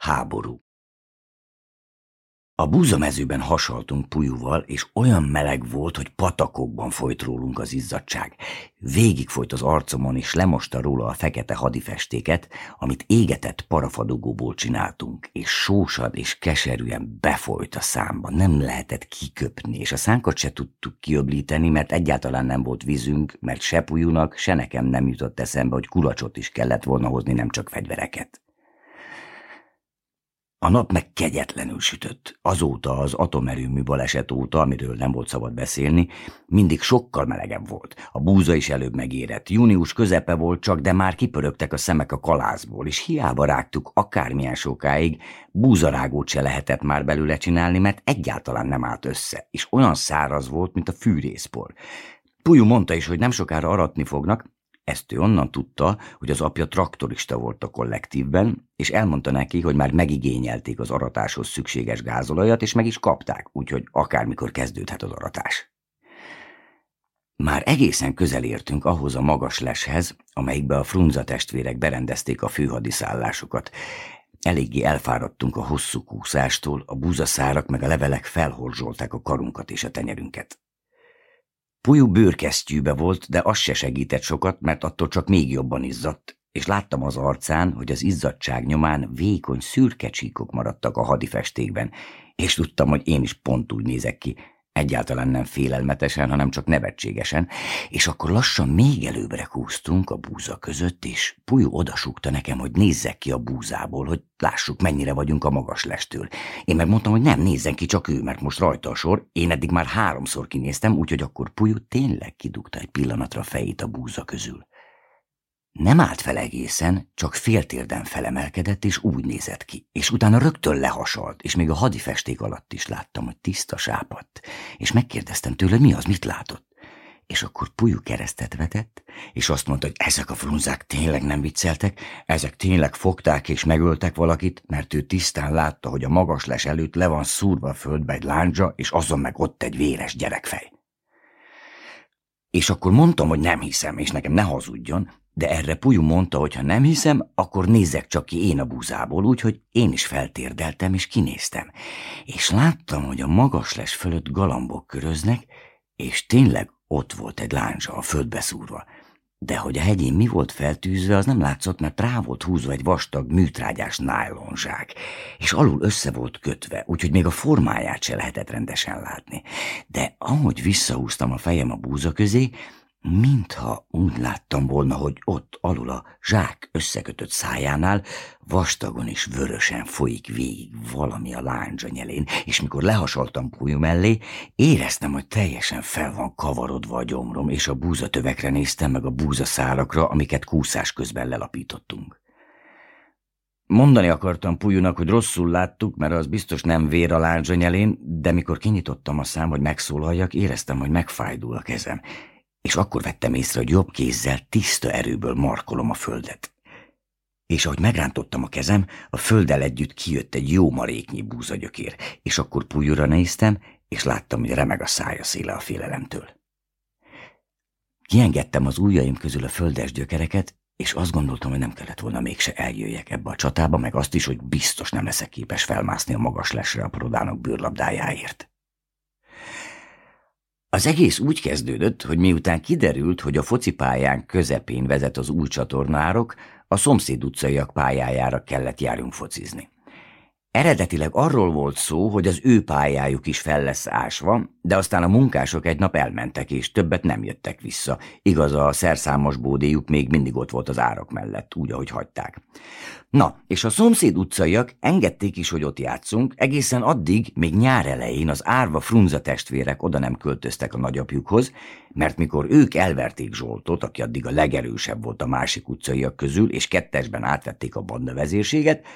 Háború A búzamezőben hasaltunk Pujúval, és olyan meleg volt, hogy patakokban folyt rólunk az izzadság. Végig folyt az arcomon, és lemosta róla a fekete hadifestéket, amit égetett parafadogóból csináltunk, és sósad és keserűen befolyt a számba. Nem lehetett kiköpni, és a szánkat se tudtuk kiöblíteni, mert egyáltalán nem volt vízünk, mert se Pujúnak, se nekem nem jutott eszembe, hogy kulacsot is kellett volna hozni, nem csak fegyvereket. A nap meg kegyetlenül sütött. Azóta az atomerőmű baleset óta, amiről nem volt szabad beszélni, mindig sokkal melegebb volt. A búza is előbb megérett. Június közepe volt csak, de már kipörögtek a szemek a kalászból, és hiába rágtuk akármilyen sokáig, búzarágót se lehetett már belőle csinálni, mert egyáltalán nem állt össze, és olyan száraz volt, mint a fűrészpor. Pujú mondta is, hogy nem sokára aratni fognak, ezt ő onnan tudta, hogy az apja traktorista volt a kollektívben, és elmondta neki, hogy már megigényelték az aratáshoz szükséges gázolajat, és meg is kapták, úgyhogy akármikor kezdődhet az aratás. Már egészen közel értünk ahhoz a magas leshez, amelyikbe a frunza testvérek berendezték a főhadiszállásokat. Eléggé elfáradtunk a hosszú kúszástól, a búzaszárak meg a levelek felhorzsolták a karunkat és a tenyerünket. Pujú bőrkesztyűbe volt, de az se segített sokat, mert attól csak még jobban izzadt, és láttam az arcán, hogy az izzadság nyomán vékony szürke csíkok maradtak a hadifestékben, és tudtam, hogy én is pont úgy nézek ki, Egyáltalán nem félelmetesen, hanem csak nevetségesen, és akkor lassan még előbbre kúztunk a búza között, és Pujú odasúgta nekem, hogy nézzek ki a búzából, hogy lássuk, mennyire vagyunk a magas lestől. Én megmondtam, hogy nem, nézzen ki csak ő, mert most rajta a sor, én eddig már háromszor kinéztem, úgyhogy akkor Pujú tényleg kidugta egy pillanatra fejét a búza közül. Nem állt fel egészen, csak féltérden felemelkedett, és úgy nézett ki, és utána rögtön lehasalt, és még a hadifesték alatt is láttam, hogy tiszta sápadt, és megkérdeztem tőle, mi az, mit látott. És akkor Pujú keresztet vetett, és azt mondta, hogy ezek a frunzák tényleg nem vicceltek, ezek tényleg fogták és megöltek valakit, mert ő tisztán látta, hogy a magas les előtt le van szúrva a földbe egy láncsa, és azon meg ott egy véres gyerekfej. És akkor mondtam, hogy nem hiszem, és nekem ne hazudjon, de erre Pujú mondta, hogy ha nem hiszem, akkor nézzek csak ki én a búzából, úgyhogy én is feltérdeltem és kinéztem. És láttam, hogy a magas les fölött galambok köröznek, és tényleg ott volt egy láncsa a földbe szúrva. De hogy a hegyén mi volt feltűzve, az nem látszott, mert rá volt húzva egy vastag, műtrágyás nájlonzsák, és alul össze volt kötve, úgyhogy még a formáját se lehetett rendesen látni. De ahogy visszahúztam a fejem a búza közé, Mintha úgy láttam volna, hogy ott alul a zsák összekötött szájánál vastagon és vörösen folyik végig valami a lándzsa nyelén, és mikor lehasaltam pújú mellé, éreztem, hogy teljesen fel van kavarodva a gyomrom, és a búzatövekre néztem meg a búzaszárakra, amiket kúszás közben lelapítottunk. Mondani akartam Pujúnak, hogy rosszul láttuk, mert az biztos nem vér a lándzsa nyelén, de mikor kinyitottam a szám, hogy megszólaljak, éreztem, hogy megfájdul a kezem, és akkor vettem észre, hogy jobb kézzel tiszta erőből markolom a földet. És ahogy megrántottam a kezem, a földdel együtt kijött egy jó maréknyi búzagyökér, és akkor pújúra néztem, és láttam, hogy remeg a szája széle a félelemtől. Kiengedtem az ujjaim közül a földes gyökereket, és azt gondoltam, hogy nem kellett volna mégse eljöjjek ebbe a csatába, meg azt is, hogy biztos nem leszek képes felmászni a magas lesre a prodának bőrlabdájáért. Az egész úgy kezdődött, hogy miután kiderült, hogy a focipályán közepén vezet az új csatornárok, a szomszéd utcaiak pályájára kellett járjunk focizni. Eredetileg arról volt szó, hogy az ő pályájuk is fel lesz ásva, de aztán a munkások egy nap elmentek, és többet nem jöttek vissza. Igaz, a szerszámos bódéjuk még mindig ott volt az árak mellett, úgy, ahogy hagyták. Na, és a szomszéd utcaiak engedték is, hogy ott játszunk, egészen addig, még nyár elején az árva frunza testvérek oda nem költöztek a nagyapjukhoz, mert mikor ők elverték Zsoltot, aki addig a legerősebb volt a másik utcaiak közül, és kettesben átvették a banda vezérséget,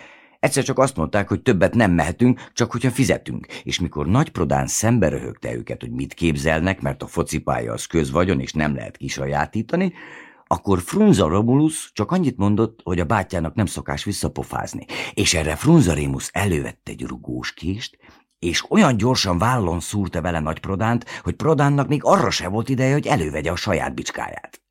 Egyszer csak azt mondták, hogy többet nem mehetünk, csak hogyha fizetünk, és mikor Nagy Prodán szembe röhögte őket, hogy mit képzelnek, mert a focipálya az közvagyon, és nem lehet kisajátítani, akkor Frunza Romulus csak annyit mondott, hogy a bátyjának nem szokás visszapofázni, és erre Frunza Remus elővette egy rugós kést, és olyan gyorsan vállon szúrta vele nagy Prodánt, hogy Prodánnak még arra se volt ideje, hogy elővegye a saját bicskáját.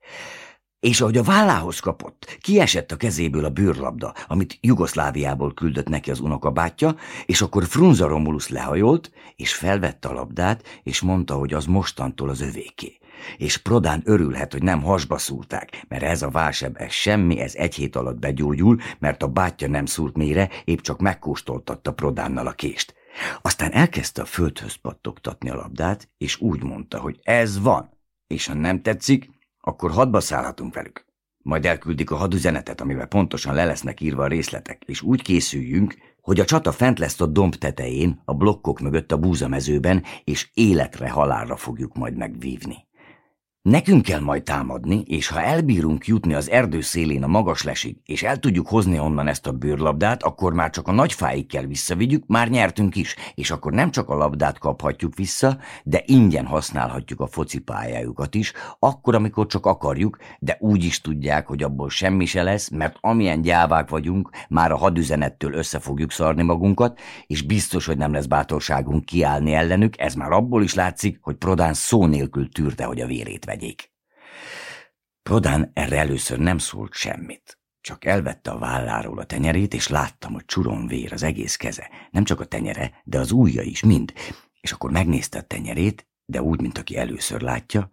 és ahogy a vállához kapott, kiesett a kezéből a bőrlabda, amit Jugoszláviából küldött neki az unokabátyja, és akkor Frunza Romulus lehajolt, és felvette a labdát, és mondta, hogy az mostantól az övéké. És Prodán örülhet, hogy nem hasba szúrták, mert ez a válseb, ez semmi, ez egy hét alatt begyógyul, mert a bátyja nem szúrt mélyre, épp csak megkóstoltatta Prodánnal a kést. Aztán elkezdte a földhöz pattogtatni a labdát, és úgy mondta, hogy ez van, és ha nem tetszik, akkor hadba szállhatunk velük. Majd elküldik a hadüzenetet, amivel pontosan le lesznek írva a részletek, és úgy készüljünk, hogy a csata fent lesz a domb tetején, a blokkok mögött a búzamezőben, és életre halálra fogjuk majd megvívni. Nekünk kell majd támadni, és ha elbírunk jutni az erdő szélén a magas lesig, és el tudjuk hozni onnan ezt a bőrlabdát, akkor már csak a nagy fáig kell visszavigyük, már nyertünk is, és akkor nem csak a labdát kaphatjuk vissza, de ingyen használhatjuk a focipályájukat is, akkor, amikor csak akarjuk, de úgy is tudják, hogy abból semmi se lesz, mert amilyen gyávák vagyunk, már a hadüzenettől össze fogjuk szarni magunkat, és biztos, hogy nem lesz bátorságunk kiállni ellenük, ez már abból is látszik, hogy Prodán szó nélkül tűrte, hogy a vérét vegyék. Prodán erre először nem szólt semmit. Csak elvette a válláról a tenyerét, és láttam, hogy csuron vér az egész keze. Nem csak a tenyere, de az ujja is, mind. És akkor megnézte a tenyerét, de úgy, mint aki először látja,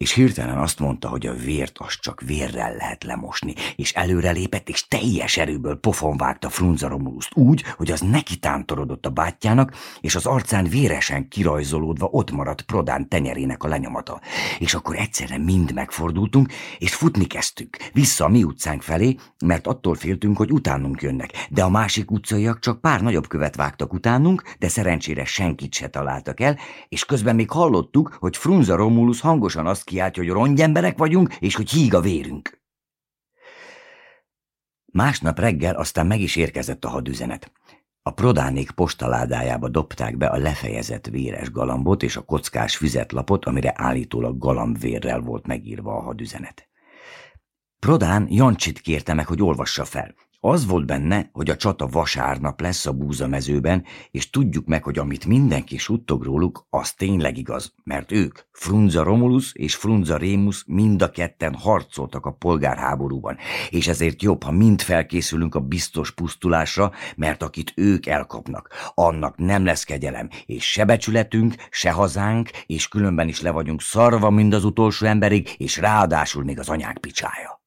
és hirtelen azt mondta, hogy a vért az csak vérrel lehet lemosni, és előrelépett, és teljes erőből pofon vágta Frunza Romuluszt úgy, hogy az neki tántorodott a bátyjának, és az arcán véresen kirajzolódva ott maradt Prodán tenyerének a lenyomata. És akkor egyszerre mind megfordultunk, és futni kezdtük, vissza a mi utcánk felé, mert attól féltünk, hogy utánunk jönnek, de a másik utcaiak csak pár nagyobb követ vágtak utánunk, de szerencsére senkit se találtak el, és közben még hallottuk, hogy Frunza Romulus hangosan azt kiáltja, hogy rongyemberek vagyunk, és hogy híg a vérünk. Másnap reggel aztán meg is érkezett a hadüzenet. A prodánék postaládájába dobták be a lefejezett véres galambot és a kockás füzetlapot, amire állítólag galambvérrel volt megírva a hadüzenet. Prodán Jancsit kérte meg, hogy olvassa fel, az volt benne, hogy a csata vasárnap lesz a búzamezőben, és tudjuk meg, hogy amit mindenki suttog róluk, az tényleg igaz, mert ők, Frunza Romulus és Frunza Rémus mind a ketten harcoltak a polgárháborúban, és ezért jobb, ha mind felkészülünk a biztos pusztulásra, mert akit ők elkapnak, annak nem lesz kegyelem, és se becsületünk, se hazánk, és különben is le vagyunk szarva mind az utolsó emberig, és ráadásul még az anyák picsája.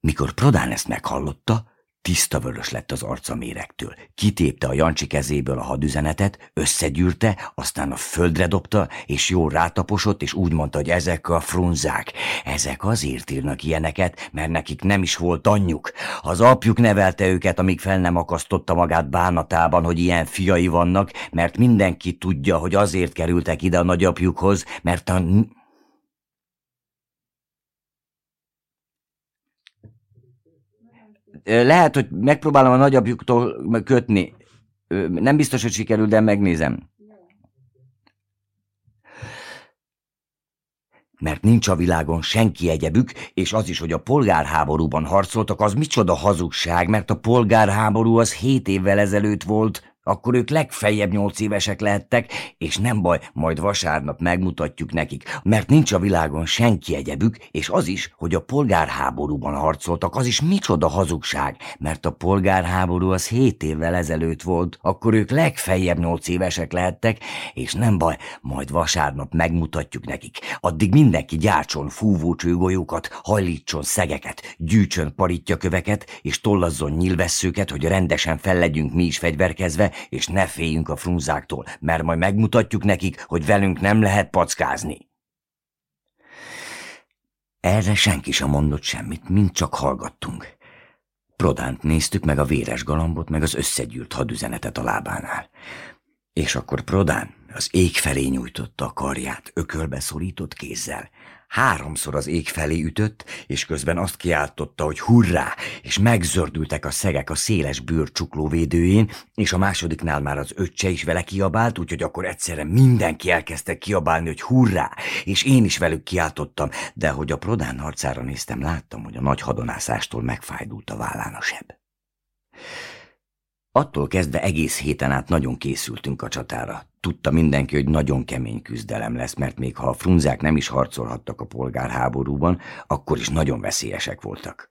Mikor Prodán ezt meghallotta, tiszta vörös lett az arca méregtől. Kitépte a Jancsi kezéből a hadüzenetet, összegyűrte, aztán a földre dobta, és jó rátaposott, és úgy mondta, hogy ezek a frunzák. Ezek azért írnak ilyeneket, mert nekik nem is volt anyjuk. Az apjuk nevelte őket, amíg fel nem akasztotta magát bánatában, hogy ilyen fiai vannak, mert mindenki tudja, hogy azért kerültek ide a nagyapjukhoz, mert a Lehet, hogy megpróbálom a nagyapjuktól kötni. Nem biztos, hogy sikerül, de megnézem. Mert nincs a világon senki egyebük, és az is, hogy a polgárháborúban harcoltak, az micsoda hazugság, mert a polgárháború az hét évvel ezelőtt volt, akkor ők legfeljebb nyolc évesek lehettek, és nem baj, majd vasárnap megmutatjuk nekik, mert nincs a világon senki egyebük, és az is, hogy a polgárháborúban harcoltak, az is micsoda hazugság, mert a polgárháború az hét évvel ezelőtt volt, akkor ők legfeljebb nyolc évesek lehettek, és nem baj, majd vasárnap megmutatjuk nekik. Addig mindenki gyártson fúvócsőgolyókat, hajlítson szegeket, gyűjtsön paritjaköveket, és tollazzon nyilvesszőket, hogy rendesen fellegyünk mi is fegyverkezve, és ne féljünk a frunzáktól, mert majd megmutatjuk nekik, hogy velünk nem lehet packázni. Erre senki sem mondott semmit, mind csak hallgattunk. Prodánt néztük meg a véres galambot, meg az összegyűrt hadüzenetet a lábánál. És akkor Prodán az ég felé nyújtotta a karját, ökölbe szorított kézzel. Háromszor az ég felé ütött, és közben azt kiáltotta, hogy hurrá, és megzördültek a szegek a széles bőr csuklóvédőjén, és a másodiknál már az öccse is vele kiabált, úgyhogy akkor egyszerre mindenki elkezdte kiabálni, hogy hurrá, és én is velük kiáltottam, de hogy a Prodán arcára néztem, láttam, hogy a nagy hadonászástól megfájdult a vállán a seb. Attól kezdve egész héten át nagyon készültünk a csatára. Tudta mindenki, hogy nagyon kemény küzdelem lesz, mert még ha a frunzák nem is harcolhattak a polgárháborúban, akkor is nagyon veszélyesek voltak.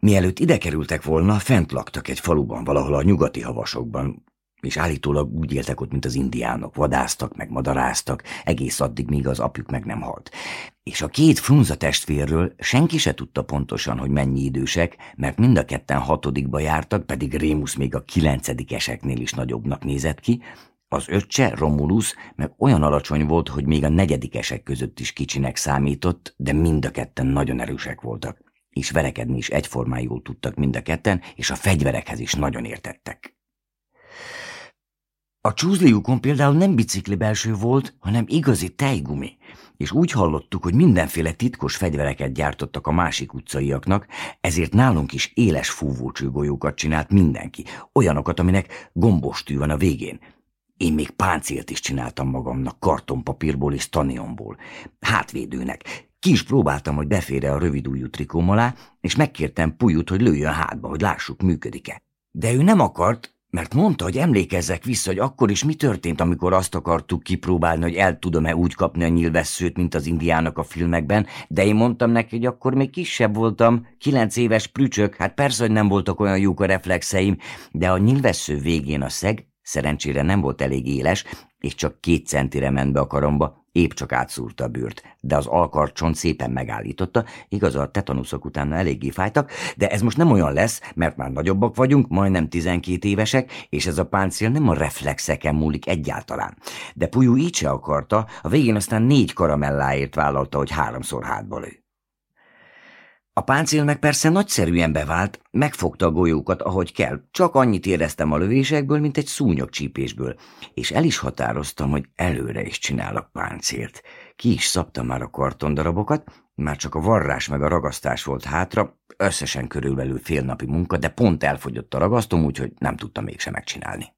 Mielőtt ide kerültek volna, fent laktak egy faluban, valahol a nyugati havasokban, és állítólag úgy éltek ott, mint az indiánok, vadáztak, meg madaráztak, egész addig, míg az apjuk meg nem halt. És a két frunza testvérről senki se tudta pontosan, hogy mennyi idősek, mert mind a ketten hatodikba jártak, pedig Rémusz még a kilencedikeseknél is nagyobbnak nézett ki, az öccse, Romulus, meg olyan alacsony volt, hogy még a negyedikesek között is kicsinek számított, de mind a ketten nagyon erősek voltak. És verekedni is egyformán jól tudtak mind a ketten, és a fegyverekhez is nagyon értettek. A csúzliukon például nem bicikli belső volt, hanem igazi tejgumi, és úgy hallottuk, hogy mindenféle titkos fegyvereket gyártottak a másik utcaiaknak, ezért nálunk is éles fúvócsőgolyókat csinált mindenki, olyanokat, aminek gombostű van a végén. Én még páncélt is csináltam magamnak kartonpapírból és tanionból, hátvédőnek. Ki is próbáltam, hogy befére a rövidújú trikóm alá, és megkértem Pujut, hogy lőjön hátba, hogy lássuk, működik-e. De ő nem akart, mert mondta, hogy emlékezzek vissza, hogy akkor is mi történt, amikor azt akartuk kipróbálni, hogy el tudom-e úgy kapni a nyilvesszőt, mint az indiának a filmekben, de én mondtam neki, hogy akkor még kisebb voltam, kilenc éves prücsök, hát persze, hogy nem voltak olyan jók a reflexeim, de a nyilvessző végén a szeg szerencsére nem volt elég éles, és csak két centire ment be a karomba, épp csak átszúrta a bőrt, de az alkarcsont szépen megállította, igaz a tetanuszok utána eléggé fájtak, de ez most nem olyan lesz, mert már nagyobbak vagyunk, majdnem 12 évesek, és ez a páncél nem a reflexeken múlik egyáltalán. De Pujú így se akarta, a végén aztán négy karamelláért vállalta, hogy háromszor hátba lő. A páncél meg persze nagyszerűen bevált, megfogta a golyókat, ahogy kell, csak annyit éreztem a lövésekből, mint egy szúnyog csípésből, és el is határoztam, hogy előre is csinálok páncélt. Ki is szabtam már a kartondarabokat, már csak a varrás meg a ragasztás volt hátra, összesen körülbelül fél napi munka, de pont elfogyott a ragasztom, úgyhogy nem tudtam mégsem megcsinálni.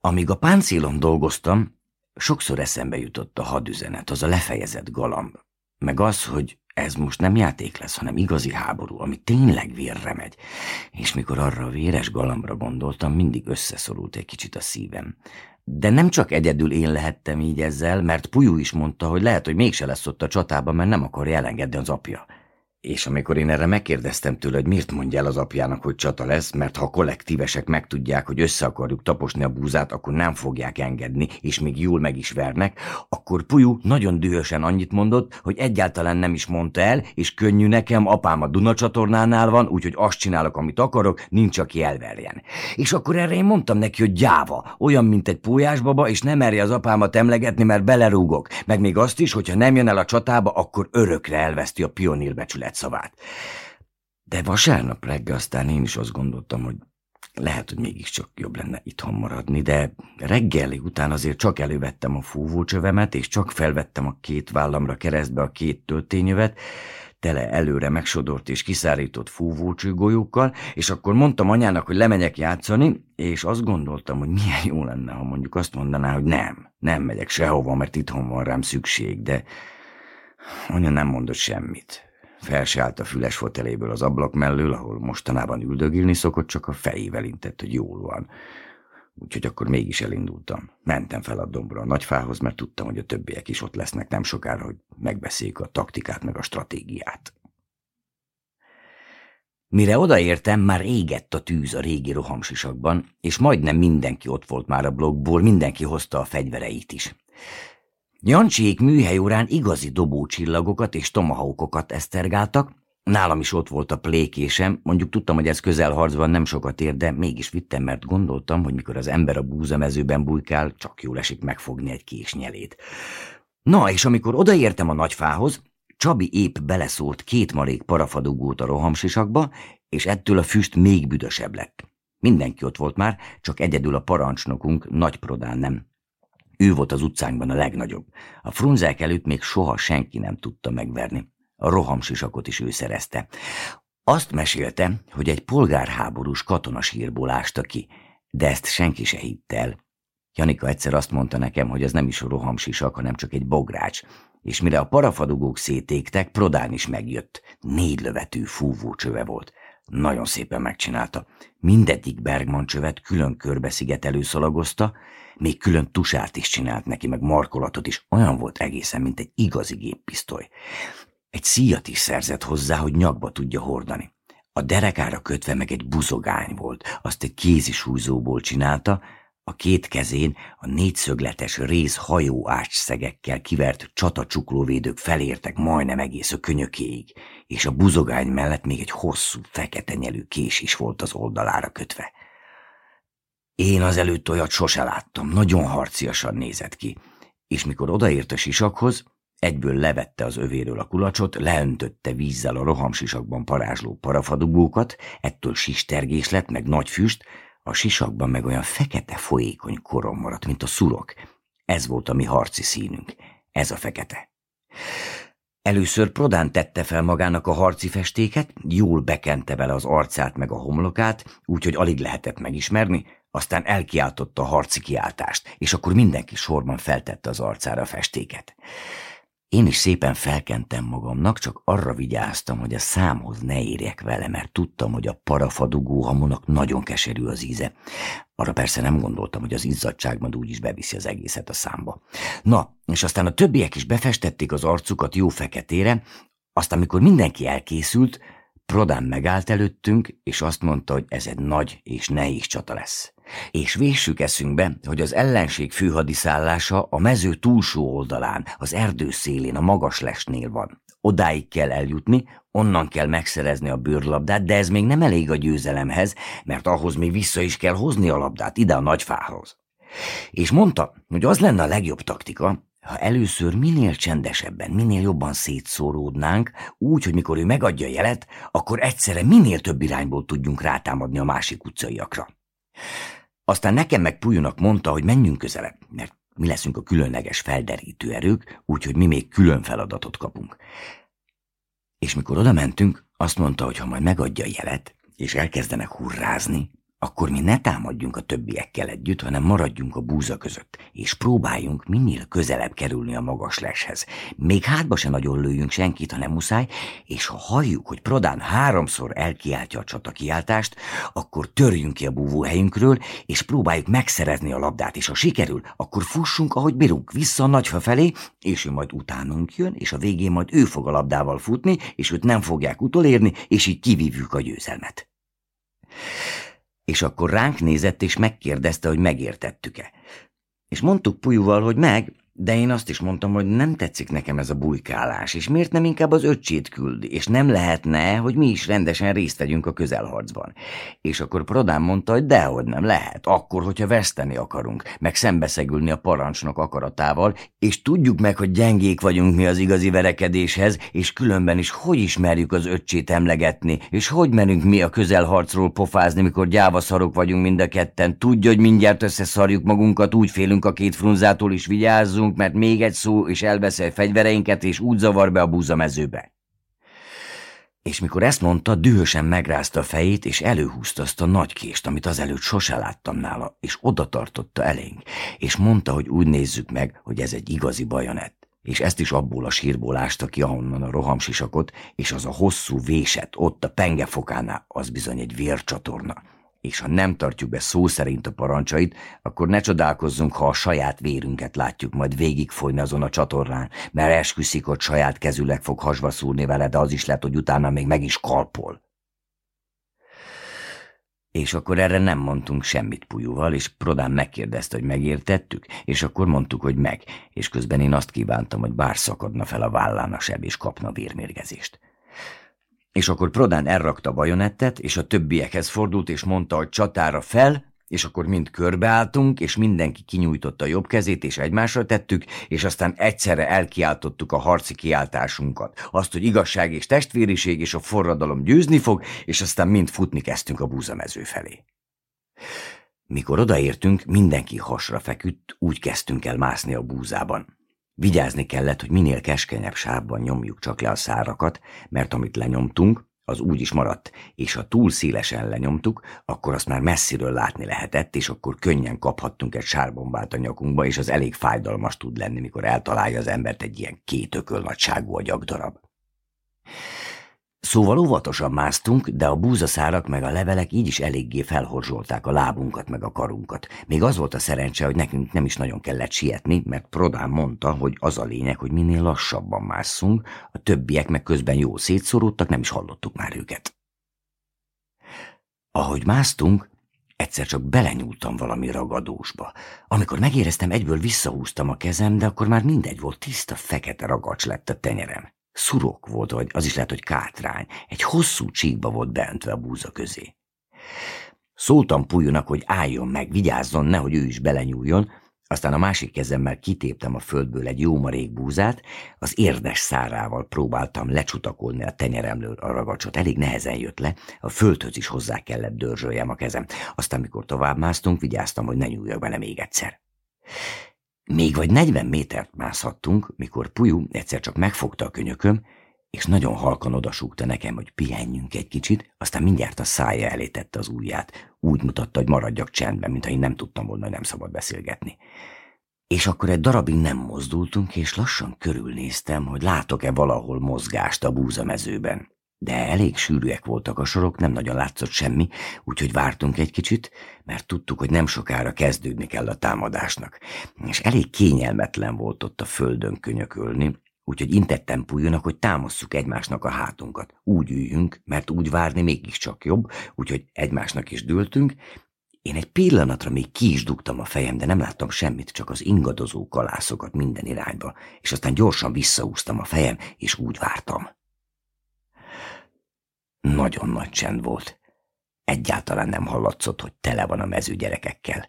Amíg a páncélon dolgoztam, sokszor eszembe jutott a hadüzenet, az a lefejezett galamb, meg az, hogy ez most nem játék lesz, hanem igazi háború, ami tényleg vérre megy. És mikor arra a véres galambra gondoltam, mindig összeszorult egy kicsit a szívem. De nem csak egyedül én lehettem így ezzel, mert Pujú is mondta, hogy lehet, hogy mégse lesz ott a csatában, mert nem akarja elengedni az apja. És amikor én erre megkérdeztem tőle, hogy miért mondja el az apjának, hogy csata lesz, mert ha a kollektívesek megtudják, hogy össze akarjuk taposni a búzát, akkor nem fogják engedni, és még jól meg is vernek, akkor Pujú nagyon dühösen annyit mondott, hogy egyáltalán nem is mondta el, és könnyű nekem, apám a Duna csatornánál van, úgyhogy azt csinálok, amit akarok, nincs aki elverjen. És akkor erre én mondtam neki, hogy gyáva, olyan, mint egy pólyásbaba, és nem merje az apámat emlegetni, mert belerúgok. Meg még azt is, hogyha nem jön el a csatába, akkor örökre elveszti a pionírbecsület életszavát. De vasárnap reggel aztán én is azt gondoltam, hogy lehet, hogy mégiscsak jobb lenne itthon maradni, de reggeli után azért csak elővettem a fúvócsövemet, és csak felvettem a két vállamra keresztbe a két töltényövet, tele előre megsodort és kiszárított fúvócsőgolyókkal, és akkor mondtam anyának, hogy lemegyek játszani, és azt gondoltam, hogy milyen jó lenne, ha mondjuk azt mondaná, hogy nem, nem megyek sehova, mert itthon van rám szükség, de anya nem mondott semmit. Fel a füles foteléből az ablak mellől, ahol mostanában üldögélni szokott, csak a fejével intett, hogy jól van. Úgyhogy akkor mégis elindultam. Mentem fel a dombra a nagyfához, mert tudtam, hogy a többiek is ott lesznek nem sokára, hogy megbeszéljük a taktikát meg a stratégiát. Mire odaértem, már égett a tűz a régi rohamsisakban, és majdnem mindenki ott volt már a blokkból, mindenki hozta a fegyvereit is. Jancsiék műhelyórán igazi dobócsillagokat és tomahaukokat esztergáltak, nálam is ott volt a plékésem, mondjuk tudtam, hogy ez közelharcban nem sokat ér, de mégis vittem, mert gondoltam, hogy mikor az ember a búzamezőben bujkál, csak jól esik megfogni egy kés nyelét. Na, és amikor odaértem a nagyfához, Csabi épp beleszólt két marék parafadugót a rohamsisakba, és ettől a füst még büdösebb lett. Mindenki ott volt már, csak egyedül a parancsnokunk Nagy Prodán nem. Ő volt az utcánkban a legnagyobb. A frunzák előtt még soha senki nem tudta megverni. A rohamsisakot is ő szerezte. Azt mesélte, hogy egy polgárháborús katonasírból ásta ki, de ezt senki se hitt el. Janika egyszer azt mondta nekem, hogy ez nem is rohamsisak, hanem csak egy bogrács, és mire a parafadugók szétégtek, Prodán is megjött. Négy lövetű fúvócsöve volt. Nagyon szépen megcsinálta. Mindegyik Bergman csövet külön körbe szigetelő szalagozta, még külön tusárt is csinált neki, meg markolatot is. Olyan volt egészen, mint egy igazi géppisztoly. Egy szíjat is szerzett hozzá, hogy nyakba tudja hordani. A derekára kötve meg egy buzogány volt, azt egy kézisújzóból csinálta, a két kezén a négyszögletes rész hajó szegekkel kivert csatacsuklóvédők felértek majdnem egész a könyökéig, és a buzogány mellett még egy hosszú, fekete nyelű kés is volt az oldalára kötve. Én az előtt olyat sose láttam, nagyon harciasan nézett ki, és mikor odaért a sisakhoz, egyből levette az övéről a kulacsot, leöntötte vízzel a rohamsisakban parázsló parafadugókat, ettől sistergés lett, meg nagy füst, a sisakban meg olyan fekete folyékony korom maradt, mint a szurok. Ez volt a mi harci színünk. Ez a fekete. Először Prodán tette fel magának a harci festéket, jól bekente vele az arcát meg a homlokát, úgyhogy alig lehetett megismerni, aztán elkiáltotta a harci kiáltást, és akkor mindenki sorban feltette az arcára a festéket. Én is szépen felkentem magamnak, csak arra vigyáztam, hogy a számhoz ne érjek vele, mert tudtam, hogy a parafadugó hamunak nagyon keserű az íze. Arra persze nem gondoltam, hogy az izzadságban úgyis beviszi az egészet a számba. Na, és aztán a többiek is befestették az arcukat jó feketére, aztán, amikor mindenki elkészült, Prodán megállt előttünk, és azt mondta, hogy ez egy nagy és nehéz csata lesz. És véssük eszünkbe, hogy az ellenség főhadiszállása a mező túlsó oldalán, az erdő szélén, a magas lesnél van. Odáig kell eljutni, onnan kell megszerezni a bőrlabdát, de ez még nem elég a győzelemhez, mert ahhoz még vissza is kell hozni a labdát ide a nagyfához. És mondta, hogy az lenne a legjobb taktika, ha először minél csendesebben, minél jobban szétszóródnánk, úgy, hogy mikor ő megadja a jelet, akkor egyszerre minél több irányból tudjunk rátámadni a másik utcaiakra. Aztán nekem meg Pujunak mondta, hogy menjünk közelebb, mert mi leszünk a különleges felderítő erők, úgyhogy mi még külön feladatot kapunk. És mikor oda mentünk, azt mondta, hogy ha majd megadja a jelet, és elkezdenek hurrázni, akkor mi ne támadjunk a többiekkel együtt, hanem maradjunk a búza között, és próbáljunk minél közelebb kerülni a magas leshez. Még hátba se nagyon lőjünk senkit, ha nem muszáj, és ha halljuk, hogy Prodán háromszor elkiáltja a csatakiáltást, akkor törjünk ki a búvóhelyünkről, és próbáljuk megszerezni a labdát, és ha sikerül, akkor fussunk, ahogy bírunk, vissza a nagyfa felé, és ő majd utánunk jön, és a végén majd ő fog a labdával futni, és őt nem fogják utolérni, és így kivívjuk a győzelmet és akkor ránk nézett, és megkérdezte, hogy megértettük-e. És mondtuk Pujuval, hogy meg, de én azt is mondtam, hogy nem tetszik nekem ez a bujkálás, és miért nem inkább az öccsét küldi, és nem lehetne, hogy mi is rendesen részt vegyünk a közelharcban. És akkor Prodán mondta, hogy dehogy nem lehet, akkor, hogyha veszteni akarunk, meg szembeszegülni a parancsnok akaratával, és tudjuk meg, hogy gyengék vagyunk mi az igazi verekedéshez, és különben is hogy ismerjük az öccsét emlegetni, és hogy menünk mi a közelharcról pofázni, mikor gyáva szarok vagyunk mind a ketten, tudja, hogy mindjárt összeszarjuk magunkat, úgy félünk a két frunzától is vigyázzunk, maradunk, mert még egy szó, és elbeszél fegyvereinket, és úgy zavar be a búzamezőbe. És mikor ezt mondta, dühösen megrázta a fejét, és előhúzta azt a nagy kést, amit azelőtt sose láttam nála, és oda tartotta elénk, és mondta, hogy úgy nézzük meg, hogy ez egy igazi bajonett. És ezt is abból a sírból ásta ki, ahonnan a rohamsisakot, és az a hosszú véset ott a pengefokánál, az bizony egy vércsatorna és ha nem tartjuk be szó szerint a parancsait, akkor ne csodálkozzunk, ha a saját vérünket látjuk majd végigfolyni azon a csatornán, mert esküszik, hogy saját kezüleg fog hasba szúrni vele, de az is lehet, hogy utána még meg is kalpol. És akkor erre nem mondtunk semmit Pujúval, és Prodán megkérdezte, hogy megértettük, és akkor mondtuk, hogy meg, és közben én azt kívántam, hogy bár szakadna fel a vállán a seb, és kapna vérmérgezést. És akkor Prodán elrakta a bajonettet, és a többiekhez fordult, és mondta, hogy csatára fel, és akkor mind körbeálltunk, és mindenki kinyújtotta a jobb kezét, és egymásra tettük, és aztán egyszerre elkiáltottuk a harci kiáltásunkat. Azt, hogy igazság és testvériség és a forradalom győzni fog, és aztán mind futni kezdtünk a búzamező felé. Mikor odaértünk, mindenki hasra feküdt, úgy kezdtünk el mászni a búzában. Vigyázni kellett, hogy minél keskenyebb sávban nyomjuk csak le a szárakat, mert amit lenyomtunk, az úgy is maradt, és ha túl szélesen lenyomtuk, akkor azt már messziről látni lehetett, és akkor könnyen kaphattunk egy sárbombát a nyakunkba, és az elég fájdalmas tud lenni, mikor eltalálja az embert egy ilyen két ököl nagyságú agyagdarab. Szóval óvatosan másztunk, de a búzaszárak meg a levelek így is eléggé felhorzsolták a lábunkat meg a karunkat. Még az volt a szerencse, hogy nekünk nem is nagyon kellett sietni, mert Prodán mondta, hogy az a lényeg, hogy minél lassabban másszunk, a többiek meg közben jó szétszoródtak, nem is hallottuk már őket. Ahogy másztunk, egyszer csak belenyúltam valami ragadósba. Amikor megéreztem, egyből visszahúztam a kezem, de akkor már mindegy volt, tiszta fekete ragacs lett a tenyerem. Szurok volt, vagy az is lehet, hogy kátrány. Egy hosszú csíkba volt beöntve a búza közé. Szóltam Pulyónak, hogy álljon meg, vigyázzon, nehogy ő is belenyúljon, aztán a másik kezemmel kitéptem a földből egy jó marék búzát, az érdes szárával próbáltam lecsutakolni a tenyeremről a ragacsot. Elég nehezen jött le, a földhöz is hozzá kellett dörzsöljem a kezem. Aztán, mikor tovább másztunk, vigyáztam, hogy ne nyúljak bele még egyszer. Még vagy 40 métert mászhattunk, mikor Pujú egyszer csak megfogta a könyököm, és nagyon halkan odasúgta nekem, hogy pihenjünk egy kicsit, aztán mindjárt a szája elé tette az ujját. Úgy mutatta, hogy maradjak csendben, mintha én nem tudtam volna, hogy nem szabad beszélgetni. És akkor egy darabig nem mozdultunk, és lassan körülnéztem, hogy látok-e valahol mozgást a búzamezőben. De elég sűrűek voltak a sorok, nem nagyon látszott semmi, úgyhogy vártunk egy kicsit, mert tudtuk, hogy nem sokára kezdődni kell a támadásnak. És elég kényelmetlen volt ott a földön könyökölni, úgyhogy intettem Pulyónak, hogy támasszuk egymásnak a hátunkat. Úgy üljünk, mert úgy várni mégiscsak jobb, úgyhogy egymásnak is dőltünk. Én egy pillanatra még ki is dugtam a fejem, de nem láttam semmit, csak az ingadozó kalászokat minden irányba, és aztán gyorsan visszaúztam a fejem, és úgy vártam. Nagyon nagy csend volt. Egyáltalán nem hallatszott, hogy tele van a mező gyerekekkel.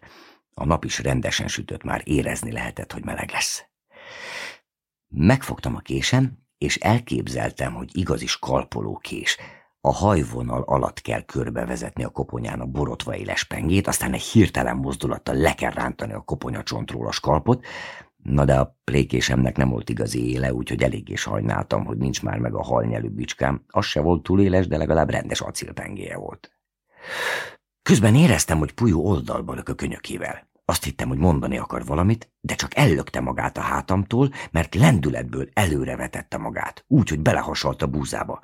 A nap is rendesen sütött, már érezni lehetett, hogy meleg lesz. Megfogtam a késem, és elképzeltem, hogy igazi skalpoló kés. A hajvonal alatt kell körbevezetni a koponyán a borotva éles pengét, aztán egy hirtelen mozdulattal le kell rántani a koponyacsontról a skalpot, Na de a plékésemnek nem volt igazi éle, úgyhogy eléggé sajnáltam, hogy nincs már meg a halnyelű bicskám. Az se volt túl éles, de legalább rendes acélpengéje volt. Közben éreztem, hogy Pujú oldalba lök a könyökével. Azt hittem, hogy mondani akar valamit, de csak ellökte magát a hátamtól, mert lendületből előre vetette magát, úgy, hogy belehasalt a búzába.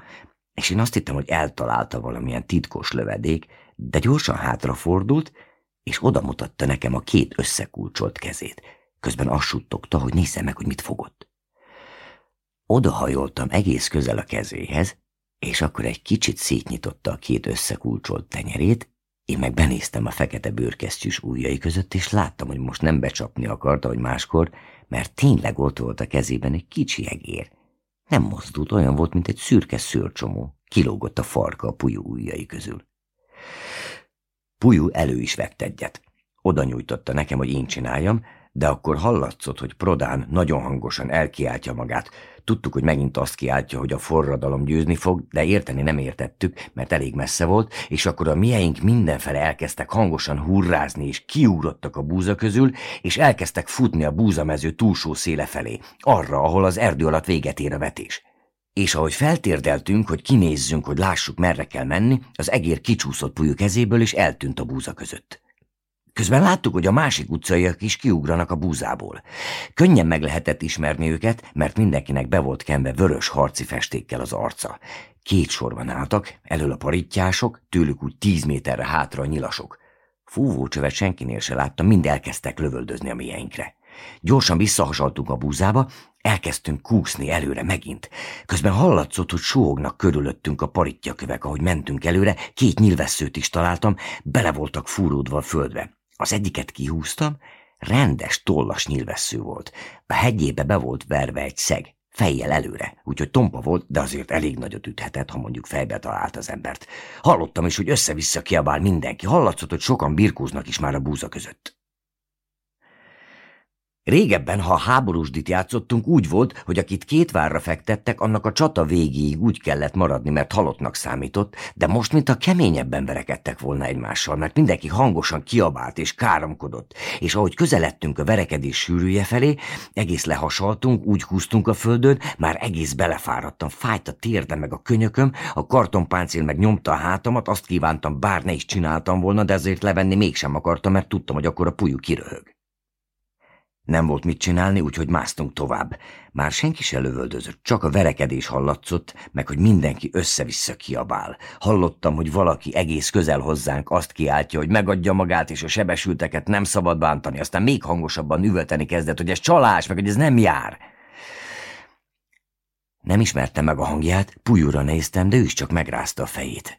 És én azt hittem, hogy eltalálta valamilyen titkos lövedék, de gyorsan hátrafordult, és oda mutatta nekem a két összekulcsolt kezét. Közben azt suttogta, hogy nézze meg, hogy mit fogott. Odahajoltam egész közel a kezéhez, és akkor egy kicsit szétnyitotta a két összekulcsolt tenyerét, én meg benéztem a fekete bőrkesztyűs ujjai között, és láttam, hogy most nem becsapni akarta, hogy máskor, mert tényleg ott volt a kezében egy kicsi egér. Nem mozdult, olyan volt, mint egy szürke szőrcsomó. Kilógott a farka a pujú ujjai közül. Pujú elő is vett egyet. Oda nyújtotta nekem, hogy én csináljam, de akkor hallatszott, hogy Prodán nagyon hangosan elkiáltja magát. Tudtuk, hogy megint azt kiáltja, hogy a forradalom győzni fog, de érteni nem értettük, mert elég messze volt, és akkor a mieink mindenfele elkezdtek hangosan hurrázni, és kiugrottak a búza közül, és elkezdtek futni a búzamező túlsó széle felé, arra, ahol az erdő alatt véget ér a vetés. És ahogy feltérdeltünk, hogy kinézzünk, hogy lássuk, merre kell menni, az egér kicsúszott pulyú kezéből, és eltűnt a búza között. Közben láttuk, hogy a másik utcaiak is kiugranak a búzából. Könnyen meg lehetett ismerni őket, mert mindenkinek be volt kenve vörös harci festékkel az arca. Két sorban álltak, elől a parittyások, tőlük úgy tíz méterre hátra a nyilasok. Fúvócsövet senkinél se láttam, mind elkezdtek lövöldözni a mieinkre. Gyorsan visszahasaltunk a búzába, elkezdtünk kúszni előre megint. Közben hallatszott, hogy sóognak körülöttünk a paritjakövek, ahogy mentünk előre, két nyilvesszőt is találtam, bele voltak fúródva a földbe. Az egyiket kihúztam, rendes tollas nyilvessző volt. A hegyébe be volt verve egy szeg, fejjel előre, úgyhogy tompa volt, de azért elég nagyot üthetett, ha mondjuk fejbe talált az embert. Hallottam is, hogy össze-vissza kiabál mindenki, hallatszott, hogy sokan birkóznak is már a búza között. Régebben, ha háborúsdit játszottunk, úgy volt, hogy akit két várra fektettek, annak a csata végéig úgy kellett maradni, mert halottnak számított, de most, mint a keményebben verekedtek volna egymással, mert mindenki hangosan kiabált és káromkodott, és ahogy közeledtünk a verekedés sűrűje felé, egész lehasaltunk, úgy húztunk a földön, már egész belefáradtam, fájt a térdem meg a könyököm, a kartonpáncél meg nyomta a hátamat, azt kívántam, bár ne is csináltam volna, de azért levenni mégsem akartam, mert tudtam, hogy akkor a pulyú kiröhög. Nem volt mit csinálni, úgyhogy másztunk tovább. Már senki se lövöldözött, csak a verekedés hallatszott, meg hogy mindenki össze-vissza kiabál. Hallottam, hogy valaki egész közel hozzánk azt kiáltja, hogy megadja magát, és a sebesülteket nem szabad bántani, aztán még hangosabban üvölteni kezdett, hogy ez csalás, meg hogy ez nem jár. Nem ismertem meg a hangját, Pujura néztem, de ő is csak megrázta a fejét.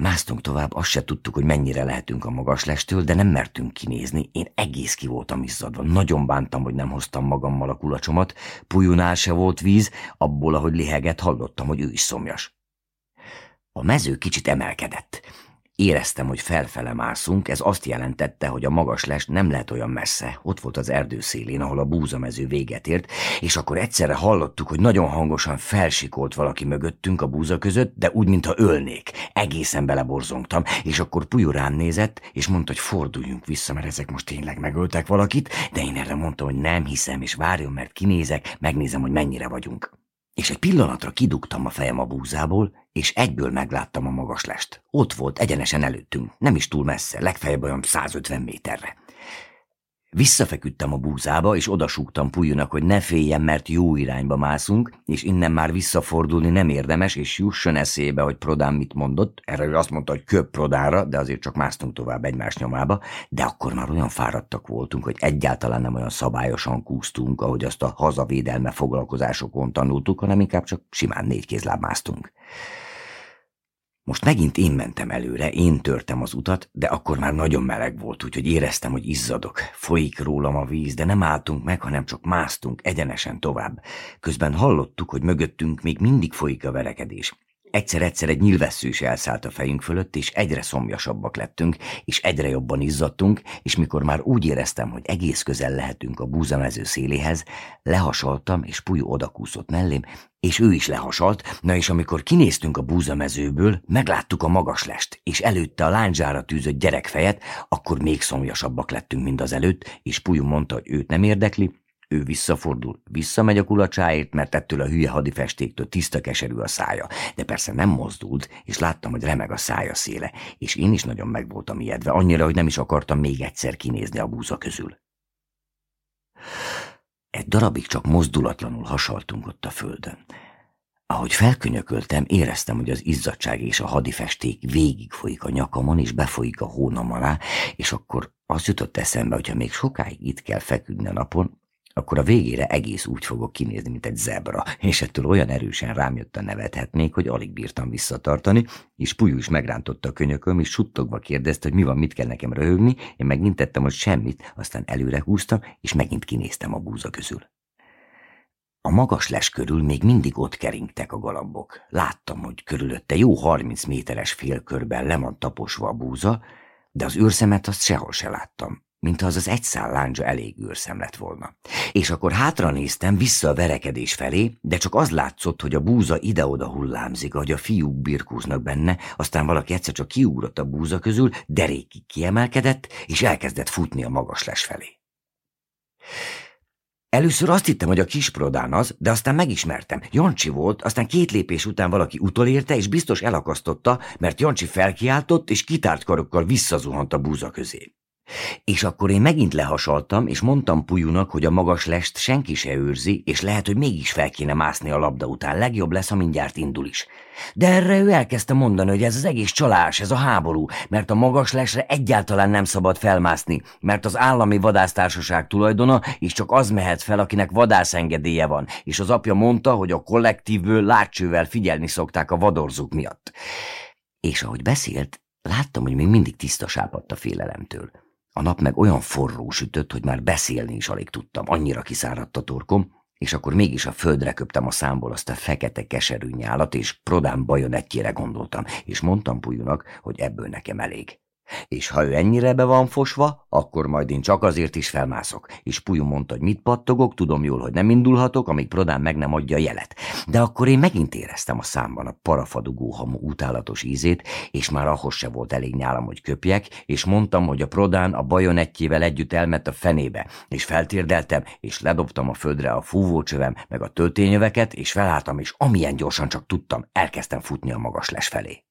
Másztunk tovább, azt se tudtuk, hogy mennyire lehetünk a magaslestől, de nem mertünk kinézni. Én egész ki voltam izzadva. Nagyon bántam, hogy nem hoztam magammal a kulacsomat. Pujunál se volt víz, abból, ahogy liheget, hallottam, hogy ő is szomjas. A mező kicsit emelkedett. Éreztem, hogy felfele mászunk, ez azt jelentette, hogy a magas les nem lehet olyan messze. Ott volt az erdő szélén, ahol a búzamező véget ért, és akkor egyszerre hallottuk, hogy nagyon hangosan felsikolt valaki mögöttünk a búza között, de úgy, mintha ölnék. Egészen beleborzongtam, és akkor Pujú rám nézett, és mondta, hogy forduljunk vissza, mert ezek most tényleg megöltek valakit, de én erre mondtam, hogy nem hiszem, és várjon, mert kinézek, megnézem, hogy mennyire vagyunk és egy pillanatra kidugtam a fejem a búzából, és egyből megláttam a magaslest. Ott volt, egyenesen előttünk, nem is túl messze, legfeljebb olyan 150 méterre. Visszafeküdtem a búzába, és odasúgtam Pujunak, hogy ne féljen, mert jó irányba mászunk, és innen már visszafordulni nem érdemes, és jusson eszébe, hogy Prodán mit mondott. Erre ő azt mondta, hogy köp Prodára, de azért csak másztunk tovább egymás nyomába, de akkor már olyan fáradtak voltunk, hogy egyáltalán nem olyan szabályosan kúztunk, ahogy azt a hazavédelme foglalkozásokon tanultuk, hanem inkább csak simán négy kézláb másztunk. Most megint én mentem előre, én törtem az utat, de akkor már nagyon meleg volt, úgyhogy éreztem, hogy izzadok. Folyik rólam a víz, de nem álltunk meg, hanem csak másztunk egyenesen tovább. Közben hallottuk, hogy mögöttünk még mindig folyik a verekedés. Egyszer-egyszer egy nyilvessző is elszállt a fejünk fölött, és egyre szomjasabbak lettünk, és egyre jobban izzadtunk, és mikor már úgy éreztem, hogy egész közel lehetünk a búzamező széléhez, lehasaltam, és Pujú odakúszott mellém, és ő is lehasalt, na és amikor kinéztünk a búzamezőből, megláttuk a magaslest, és előtte a lányzsára tűzött gyerekfejet, akkor még szomjasabbak lettünk, mint az előtt, és Pujú mondta, hogy őt nem érdekli, ő visszafordul, visszamegy a kulacsáért, mert ettől a hülye hadifestéktől tiszta keserű a szája. De persze nem mozdult, és láttam, hogy remeg a szája széle, és én is nagyon meg voltam ijedve, annyira, hogy nem is akartam még egyszer kinézni a búza közül. Egy darabig csak mozdulatlanul hasaltunk ott a földön. Ahogy felkönyököltem, éreztem, hogy az izzadság és a hadifesték végig folyik a nyakamon, és befolyik a hónam alá, és akkor az jutott eszembe, hogy ha még sokáig itt kell feküdni a napon, akkor a végére egész úgy fogok kinézni, mint egy zebra, és ettől olyan erősen rám jött a nevethetnék, hogy alig bírtam visszatartani, és Pujú is megrántotta a könyököm, és suttogva kérdezte, hogy mi van, mit kell nekem röhögni, én megint tettem, hogy semmit, aztán előre húztam, és megint kinéztem a búza közül. A magas les körül még mindig ott keringtek a galambok. Láttam, hogy körülötte jó harminc méteres félkörben le van taposva a búza, de az őrszemet azt sehol se láttam mintha az az egy szál láncsa elég őrszem lett volna. És akkor hátra néztem vissza a verekedés felé, de csak az látszott, hogy a búza ide-oda hullámzik, ahogy a fiúk birkúznak benne, aztán valaki egyszer csak kiugrott a búza közül, derékig kiemelkedett, és elkezdett futni a magas les felé. Először azt hittem, hogy a kis prodán az, de aztán megismertem. Jancsi volt, aztán két lépés után valaki utolérte, és biztos elakasztotta, mert Jancsi felkiáltott, és kitárt karokkal visszazuhant a búza közé. És akkor én megint lehasaltam, és mondtam Pujunak, hogy a magas lest senki se őrzi, és lehet, hogy mégis fel kéne mászni a labda után, legjobb lesz, ha mindjárt indul is. De erre ő elkezdte mondani, hogy ez az egész csalás, ez a háború, mert a magas lesre egyáltalán nem szabad felmászni, mert az állami vadásztársaság tulajdona, és csak az mehet fel, akinek vadászengedélye van, és az apja mondta, hogy a kollektívből látcsővel figyelni szokták a vadorzók miatt. És ahogy beszélt, láttam, hogy még mindig tisztasápadt a félelemtől. A nap meg olyan forró sütött, hogy már beszélni is alig tudtam, annyira kiszáradt a torkom, és akkor mégis a földre köptem a számból azt a fekete keserű nyálat, és Prodán bajonettjére gondoltam, és mondtam Pujunak, hogy ebből nekem elég. És ha ő ennyire be van fosva, akkor majd én csak azért is felmászok. És Puju mondta, hogy mit pattogok, tudom jól, hogy nem indulhatok, amíg Prodán meg nem adja jelet. De akkor én megint éreztem a számban a parafadugó hamu utálatos ízét, és már ahhoz se volt elég nyálam, hogy köpjek, és mondtam, hogy a Prodán a bajonettjével együtt elment a fenébe, és feltérdeltem, és ledobtam a földre a fúvócsövem, meg a töltényöveket, és felálltam, és amilyen gyorsan csak tudtam, elkezdtem futni a magas les felé.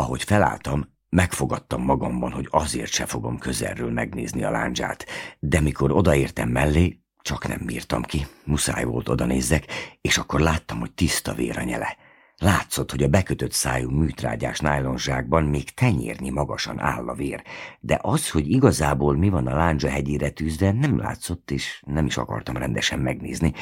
Ahogy felálltam, Megfogadtam magamban, hogy azért se fogom közelről megnézni a láncsát, de mikor odaértem mellé, csak nem bírtam ki, muszáj volt oda nézzek, és akkor láttam, hogy tiszta vér a nyele. Látszott, hogy a bekötött szájú műtrágyás nájlonzsákban még tenyérnyi magasan áll a vér, de az, hogy igazából mi van a lándzsa hegyére tűzve, nem látszott, és nem is akartam rendesen megnézni.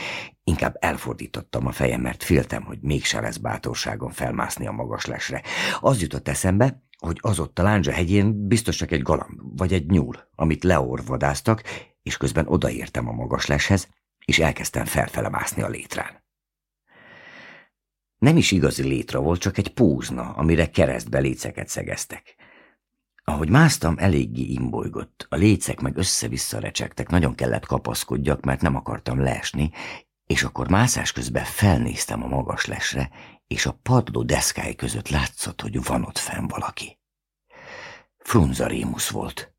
Inkább elfordítottam a fejem, mert féltem, hogy mégse lesz bátorságom felmászni a magas lesre. Az jutott eszembe, hogy az ott a lándzsa hegyén biztos csak egy galamb, vagy egy nyúl, amit leorvadáztak, és közben odaértem a magas leshez, és elkezdtem felfele mászni a létrán. Nem is igazi létra volt, csak egy pózna, amire keresztbe léceket szegeztek. Ahogy másztam, eléggé imbolygott. A lécek meg össze-vissza recsegtek, nagyon kellett kapaszkodjak, mert nem akartam leesni, és akkor mászás közben felnéztem a magas lesre, és a padló deszkái között látszott, hogy van ott fenn valaki. Frunza Rémusz volt.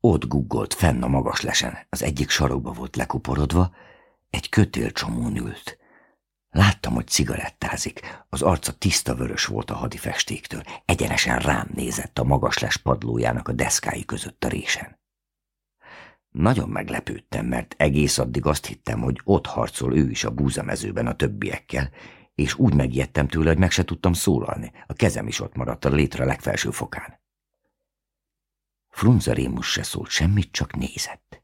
Ott guggolt fenn a magas lesen, az egyik sarokba volt lekuporodva, egy kötélcsomón ült. Láttam, hogy cigarettázik, az arca tiszta vörös volt a hadifestéktől, egyenesen rám nézett a magas les padlójának a deszkái között a résen. Nagyon meglepődtem, mert egész addig azt hittem, hogy ott harcol ő is a búzamezőben a többiekkel, és úgy megijedtem tőle, hogy meg se tudtam szólalni. A kezem is ott maradt a létre legfelső fokán. Frunza Rémus se szólt semmit, csak nézett.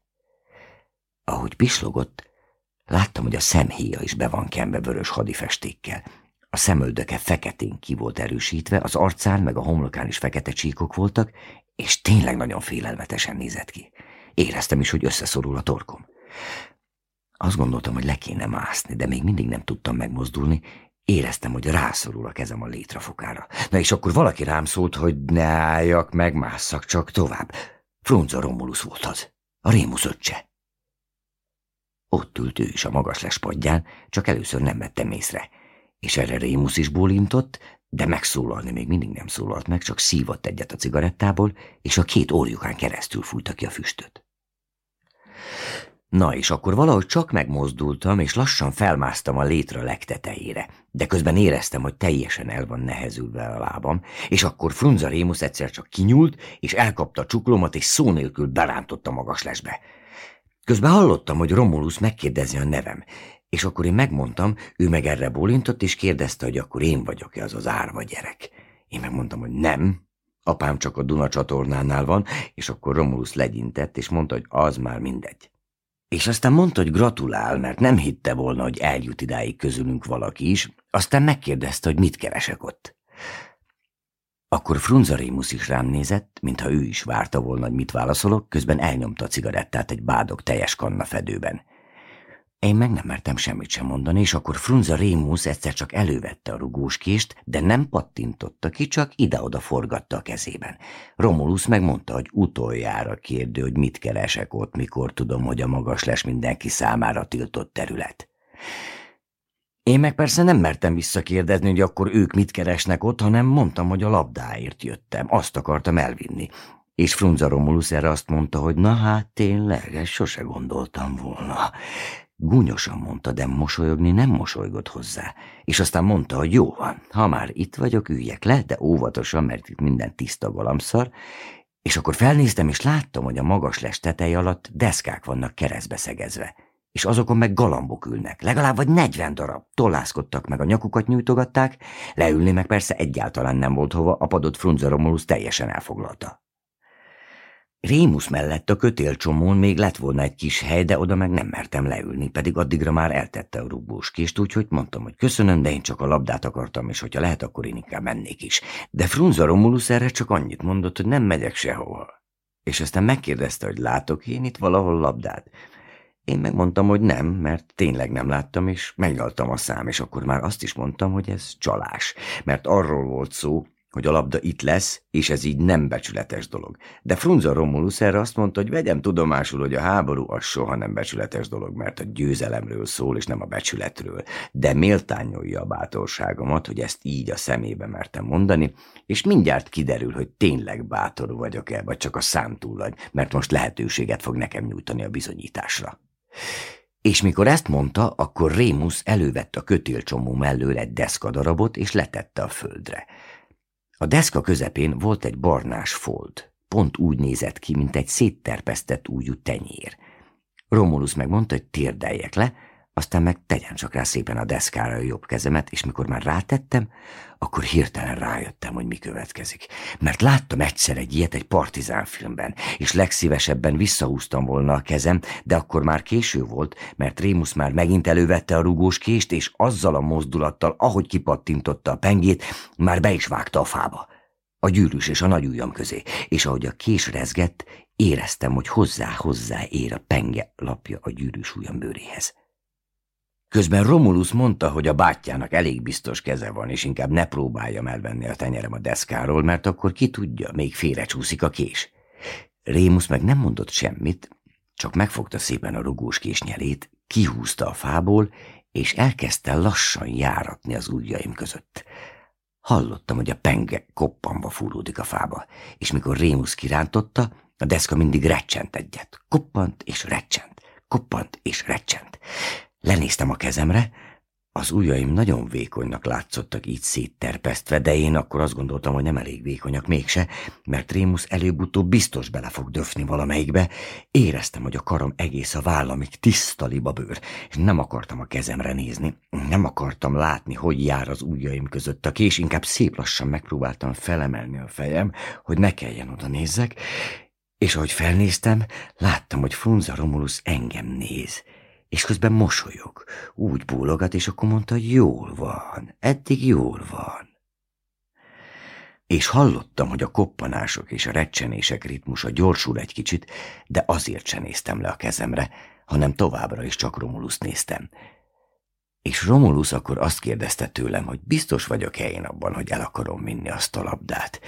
Ahogy pislogott, láttam, hogy a szemhéja is be van kenve vörös hadifestékkel. A szemöldöke feketén ki volt erősítve, az arcán meg a homlokán is fekete csíkok voltak, és tényleg nagyon félelmetesen nézett ki. Éreztem is, hogy összeszorul a torkom. Azt gondoltam, hogy le kéne mászni, de még mindig nem tudtam megmozdulni, Éreztem, hogy rászorul a kezem a létrafokára. Na és akkor valaki rám szólt, hogy ne álljak, megmásszak csak tovább. Frunza Romulus volt az, a Rémusz öccse. Ott ült ő is a magas lespadján, csak először nem vettem észre. És erre Rémusz is bólintott, de megszólalni még mindig nem szólalt meg, csak szívott egyet a cigarettából, és a két orjukán keresztül fújta ki a füstöt. Na és akkor valahogy csak megmozdultam, és lassan felmásztam a létre legtetejére, de közben éreztem, hogy teljesen el van nehezülve a lábam, és akkor Frunza Rémusz egyszer csak kinyúlt, és elkapta a csuklomat, és szó nélkül berántott magas lesbe. Közben hallottam, hogy Romulus megkérdezi a nevem, és akkor én megmondtam, ő meg erre bólintott, és kérdezte, hogy akkor én vagyok-e az az árva gyerek. Én megmondtam, hogy nem, apám csak a Duna csatornánál van, és akkor Romulus legyintett, és mondta, hogy az már mindegy. És aztán mondta, hogy gratulál, mert nem hitte volna, hogy eljut idáig közülünk valaki is, aztán megkérdezte, hogy mit keresek ott. Akkor Frunzarémus is rám nézett, mintha ő is várta volna, hogy mit válaszolok, közben elnyomta a cigarettát egy bádog teljes kanna fedőben. Én meg nem mertem semmit sem mondani, és akkor Frunza Rémusz egyszer csak elővette a rugóskést, de nem pattintotta ki, csak ide-oda forgatta a kezében. Romulus megmondta, hogy utoljára kérdő, hogy mit keresek ott, mikor tudom, hogy a magas lesz mindenki számára tiltott terület. Én meg persze nem mertem visszakérdezni, hogy akkor ők mit keresnek ott, hanem mondtam, hogy a labdáért jöttem, azt akartam elvinni. És Frunza Romulus erre azt mondta, hogy na hát tényleg, ezt sose gondoltam volna. Gúnyosan mondta, de mosolyogni nem mosolygott hozzá, és aztán mondta, hogy jó van, ha már itt vagyok, üljek le, de óvatosan, mert itt minden tiszta galamszar, és akkor felnéztem, és láttam, hogy a magas les tetej alatt deszkák vannak keresztbe szegezve, és azokon meg galambok ülnek, legalább vagy negyven darab, tollászkodtak meg, a nyakukat nyújtogatták, leülni meg persze egyáltalán nem volt hova, a padot Frunza Romulus teljesen elfoglalta. Rémusz mellett a kötélcsomón még lett volna egy kis hely, de oda meg nem mertem leülni, pedig addigra már eltette a rúgbós kést, úgyhogy mondtam, hogy köszönöm, de én csak a labdát akartam, és hogyha lehet, akkor én inkább mennék is. De Frunza Romulus erre csak annyit mondott, hogy nem megyek sehova. És aztán megkérdezte, hogy látok én itt valahol labdát. Én megmondtam, hogy nem, mert tényleg nem láttam, és megnyaltam a szám, és akkor már azt is mondtam, hogy ez csalás, mert arról volt szó, hogy a labda itt lesz, és ez így nem becsületes dolog. De Frunza Romulus erre azt mondta, hogy vegyem tudomásul, hogy a háború az soha nem becsületes dolog, mert a győzelemről szól, és nem a becsületről. De méltányolja a bátorságomat, hogy ezt így a szemébe mertem mondani, és mindjárt kiderül, hogy tényleg bátor vagyok-e, vagy csak a számtúlagy, mert most lehetőséget fog nekem nyújtani a bizonyításra. És mikor ezt mondta, akkor Rémus elővette a kötélcsomó mellől egy deszkadarabot, és letette a földre. A deszka közepén volt egy barnás fold. Pont úgy nézett ki, mint egy szétterpesztett újú tenyér. Romulus megmondta, hogy térdeljek le, aztán meg tegyen csak rá szépen a deszkára a jobb kezemet, és mikor már rátettem, akkor hirtelen rájöttem, hogy mi következik. Mert láttam egyszer egy ilyet egy partizán és legszívesebben visszahúztam volna a kezem, de akkor már késő volt, mert Rémus már megint elővette a rugós kést, és azzal a mozdulattal, ahogy kipattintotta a pengét, már be is vágta a fába. A gyűrűs és a nagy ujjam közé, és ahogy a kés rezgett, éreztem, hogy hozzá-hozzá ér a penge lapja a gyűrűs ujjam bőréhez. Közben Romulus mondta, hogy a bátyjának elég biztos keze van, és inkább ne próbáljam elvenni a tenyerem a deszkáról, mert akkor ki tudja, még félrecsúszik a kés. Rémus meg nem mondott semmit, csak megfogta szépen a rugós késnyelét, kihúzta a fából, és elkezdte lassan járatni az ujjaim között. Hallottam, hogy a penge koppanva fúródik a fába, és mikor Rémus kirántotta, a deszka mindig recsent egyet. Koppant és recsent, koppant és recsent. Lenéztem a kezemre, az ujjaim nagyon vékonynak látszottak így szétterpesztve, de én akkor azt gondoltam, hogy nem elég vékonyak mégse, mert Rémus előbb-utóbb biztos bele fog döfni valamelyikbe. Éreztem, hogy a karom egész a vállamig tiszta libabőr, és nem akartam a kezemre nézni. Nem akartam látni, hogy jár az ujjaim között a kés, inkább szép lassan megpróbáltam felemelni a fejem, hogy ne kelljen oda nézzek, és ahogy felnéztem, láttam, hogy Frunza Romulus engem néz és közben mosolyog, úgy bólogat, és akkor mondta, jól van, eddig jól van. És hallottam, hogy a koppanások és a recsenések ritmusa gyorsul egy kicsit, de azért sem néztem le a kezemre, hanem továbbra is csak Romulus néztem. És Romulus akkor azt kérdezte tőlem, hogy biztos vagyok-e én abban, hogy el akarom vinni azt a labdát.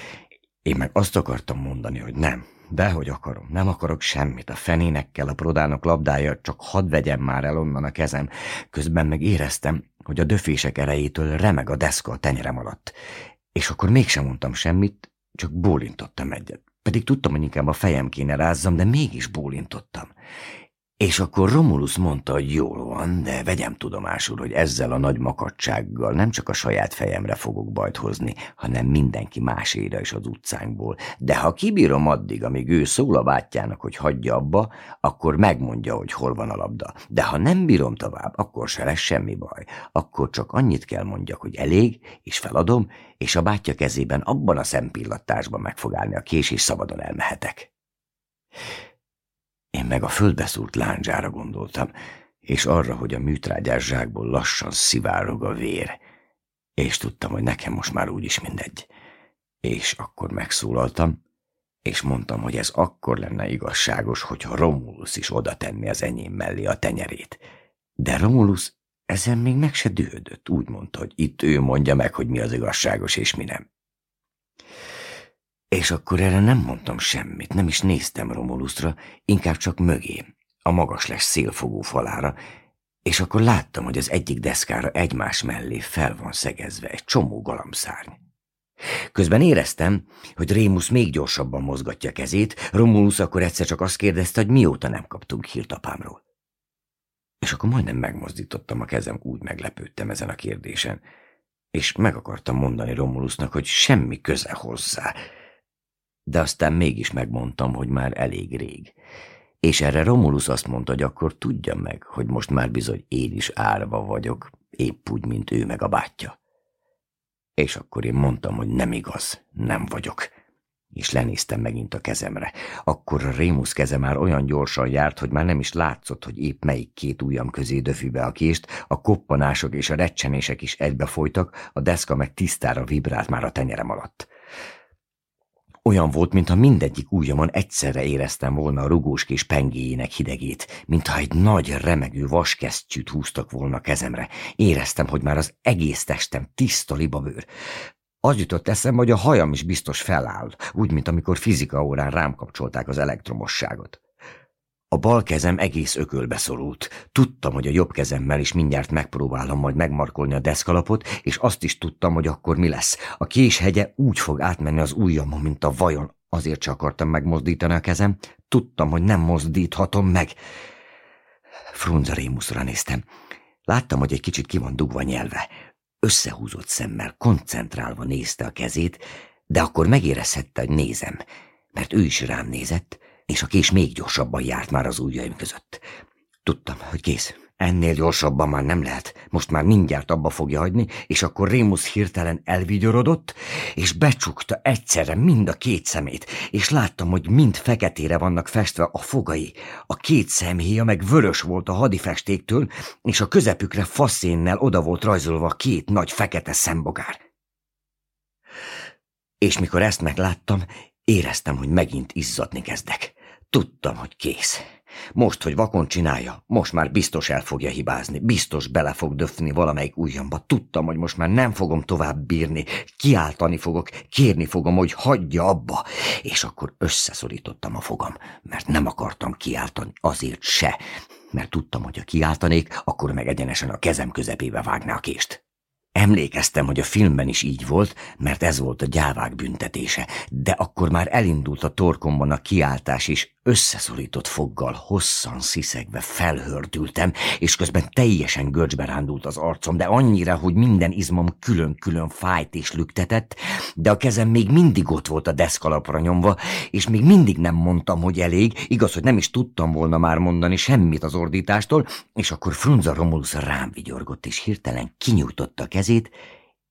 Én meg azt akartam mondani, hogy nem, Dehogy akarom, nem akarok semmit. A fenénekkel a prodának labdája, csak hadd vegyem már el onnan a kezem. Közben meg éreztem, hogy a döfések erejétől remeg a deszka a tenyerem alatt. És akkor mégsem mondtam semmit, csak bólintottam egyet. Pedig tudtam, hogy inkább a fejem kéne rázzam, de mégis bólintottam. És akkor Romulus mondta, hogy jól van, de vegyem tudomásul, hogy ezzel a nagy makadsággal nem csak a saját fejemre fogok bajt hozni, hanem mindenki másére is az utcánkból. De ha kibírom addig, amíg ő szól a bátyjának, hogy hagyja abba, akkor megmondja, hogy hol van a labda. De ha nem bírom tovább, akkor se lesz semmi baj. Akkor csak annyit kell mondjak, hogy elég, és feladom, és a bátyja kezében abban a szempillantásban meg fog állni a kés, és szabadon elmehetek. Én meg a földbeszúrt lándzsára gondoltam, és arra, hogy a műtrágyás zsákból lassan szivárog a vér, és tudtam, hogy nekem most már úgyis mindegy. És akkor megszólaltam, és mondtam, hogy ez akkor lenne igazságos, hogyha Romulus is oda tenni az enyém mellé a tenyerét. De Romulus ezen még meg se dühödött, úgy mondta, hogy itt ő mondja meg, hogy mi az igazságos és mi nem. És akkor erre nem mondtam semmit, nem is néztem Romulusra, inkább csak mögé, a magas lesz szélfogó falára, és akkor láttam, hogy az egyik deszkára egymás mellé fel van szegezve egy csomó galamszárny. Közben éreztem, hogy Rémus még gyorsabban mozgatja kezét, Romulus akkor egyszer csak azt kérdezte, hogy mióta nem kaptunk hírt apámról. És akkor majdnem megmozdítottam a kezem, úgy meglepődtem ezen a kérdésen, és meg akartam mondani Romulusnak, hogy semmi köze hozzá, de aztán mégis megmondtam, hogy már elég rég. És erre Romulus azt mondta, hogy akkor tudja meg, hogy most már bizony én is árva vagyok, épp úgy, mint ő meg a bátyja. És akkor én mondtam, hogy nem igaz, nem vagyok. És lenéztem megint a kezemre. Akkor a Rémusz keze már olyan gyorsan járt, hogy már nem is látszott, hogy épp melyik két ujjam közé döfi be a kést, a koppanások és a recsenések is egybe folytak, a deszka meg tisztára vibrált már a tenyerem alatt. Olyan volt, mintha mindegyik ujjamon egyszerre éreztem volna a rugós kis pengéjének hidegét, mintha egy nagy, remegő vaskesztyűt húztak volna kezemre. Éreztem, hogy már az egész testem tiszta libabőr. Az jutott eszembe, hogy a hajam is biztos feláll, úgy, mint amikor fizika órán rám kapcsolták az elektromosságot. A bal kezem egész ökölbe szorult. Tudtam, hogy a jobb kezemmel is mindjárt megpróbálom majd megmarkolni a deszkalapot, és azt is tudtam, hogy akkor mi lesz. A késhegye úgy fog átmenni az ujjamon, mint a vajon. Azért csak akartam megmozdítani a kezem. Tudtam, hogy nem mozdíthatom meg. Frunza Rémuszra néztem. Láttam, hogy egy kicsit ki van dugva nyelve. Összehúzott szemmel, koncentrálva nézte a kezét, De akkor megérezhette, hogy nézem, mert ő is rám nézett, és a kés még gyorsabban járt már az ujjaim között. Tudtam, hogy kész. Ennél gyorsabban már nem lehet. Most már mindjárt abba fogja hagyni, és akkor Rémusz hirtelen elvigyorodott, és becsukta egyszerre mind a két szemét, és láttam, hogy mind feketére vannak festve a fogai. A két szemhéja meg vörös volt a hadifestéktől, és a közepükre faszénnel oda volt rajzolva két nagy fekete szembogár. És mikor ezt megláttam, éreztem, hogy megint izzadni kezdek. Tudtam, hogy kész. Most, hogy vakon csinálja, most már biztos el fogja hibázni, biztos bele fog döfni valamelyik ujjamba. Tudtam, hogy most már nem fogom tovább bírni, kiáltani fogok, kérni fogom, hogy hagyja abba. És akkor összeszorítottam a fogam, mert nem akartam kiáltani azért se, mert tudtam, hogy ha kiáltanék, akkor meg egyenesen a kezem közepébe vágná a kést. Emlékeztem, hogy a filmben is így volt, mert ez volt a gyávák büntetése, de akkor már elindult a torkomban a kiáltás is, összeszorított foggal hosszan sziszegve felhördültem, és közben teljesen görcsbe rándult az arcom, de annyira, hogy minden izmom külön-külön fájt és lüktetett, de a kezem még mindig ott volt a deszkalapra nyomva, és még mindig nem mondtam, hogy elég, igaz, hogy nem is tudtam volna már mondani semmit az ordítástól, és akkor Frunza Romulus rám vigyorgott, és hirtelen kinyújtotta a kezét,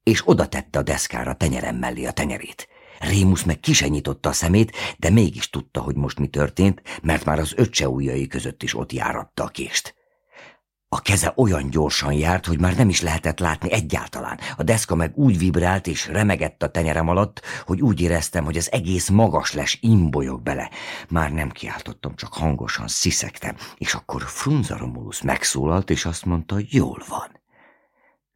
és oda tette a deszkára tenyerem mellé a tenyerét. Rémusz meg kisenyította a szemét, de mégis tudta, hogy most mi történt, mert már az öccse ujjai között is ott járatta a kést. A keze olyan gyorsan járt, hogy már nem is lehetett látni egyáltalán. A deszka meg úgy vibrált és remegett a tenyerem alatt, hogy úgy éreztem, hogy az egész magas les imbolyog bele. Már nem kiáltottam, csak hangosan sziszegtem, és akkor Frunza Romulus megszólalt, és azt mondta, jól van.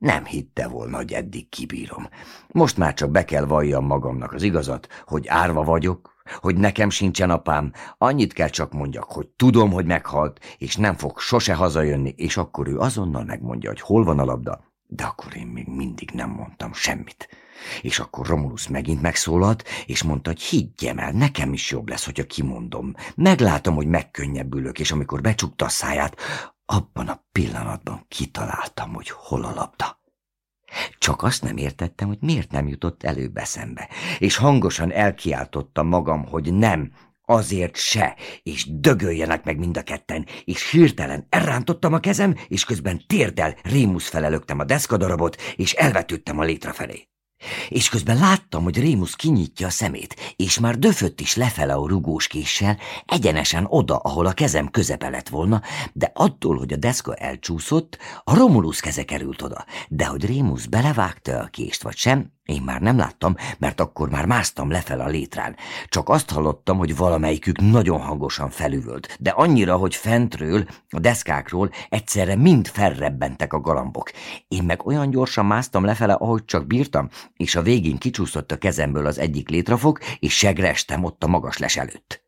Nem hitte volna, hogy eddig kibírom. Most már csak be kell valljam magamnak az igazat, hogy árva vagyok, hogy nekem sincsen apám, annyit kell csak mondjak, hogy tudom, hogy meghalt, és nem fog sose hazajönni, és akkor ő azonnal megmondja, hogy hol van a labda, de akkor én még mindig nem mondtam semmit. És akkor Romulus megint megszólalt, és mondta, hogy higgyem el, nekem is jobb lesz, hogyha kimondom. Meglátom, hogy megkönnyebbülök, és amikor becsukta a száját, abban a pillanatban kitaláltam, hogy hol a labda. Csak azt nem értettem, hogy miért nem jutott előbb szembe, és hangosan elkiáltottam magam, hogy nem, azért se, és dögöljenek meg mind a ketten, és hirtelen elrántottam a kezem, és közben térdel Rémusz felelögtem a deszkadarabot, és elvetődtem a létre felé. És közben láttam, hogy Rémusz kinyitja a szemét, és már döfött is lefele a rugós késsel, egyenesen oda, ahol a kezem közepe lett volna, de attól, hogy a deszka elcsúszott, a Romulus keze került oda. De hogy Rémusz belevágta a kést vagy sem, én már nem láttam, mert akkor már másztam lefel a létrán. Csak azt hallottam, hogy valamelyikük nagyon hangosan felüvölt, de annyira, hogy fentről, a deszkákról egyszerre mind felrebbentek a galambok. Én meg olyan gyorsan másztam lefele, ahogy csak bírtam, és a végén kicsúszott a kezemből az egyik létrafog, és segrestem ott a magas les előtt.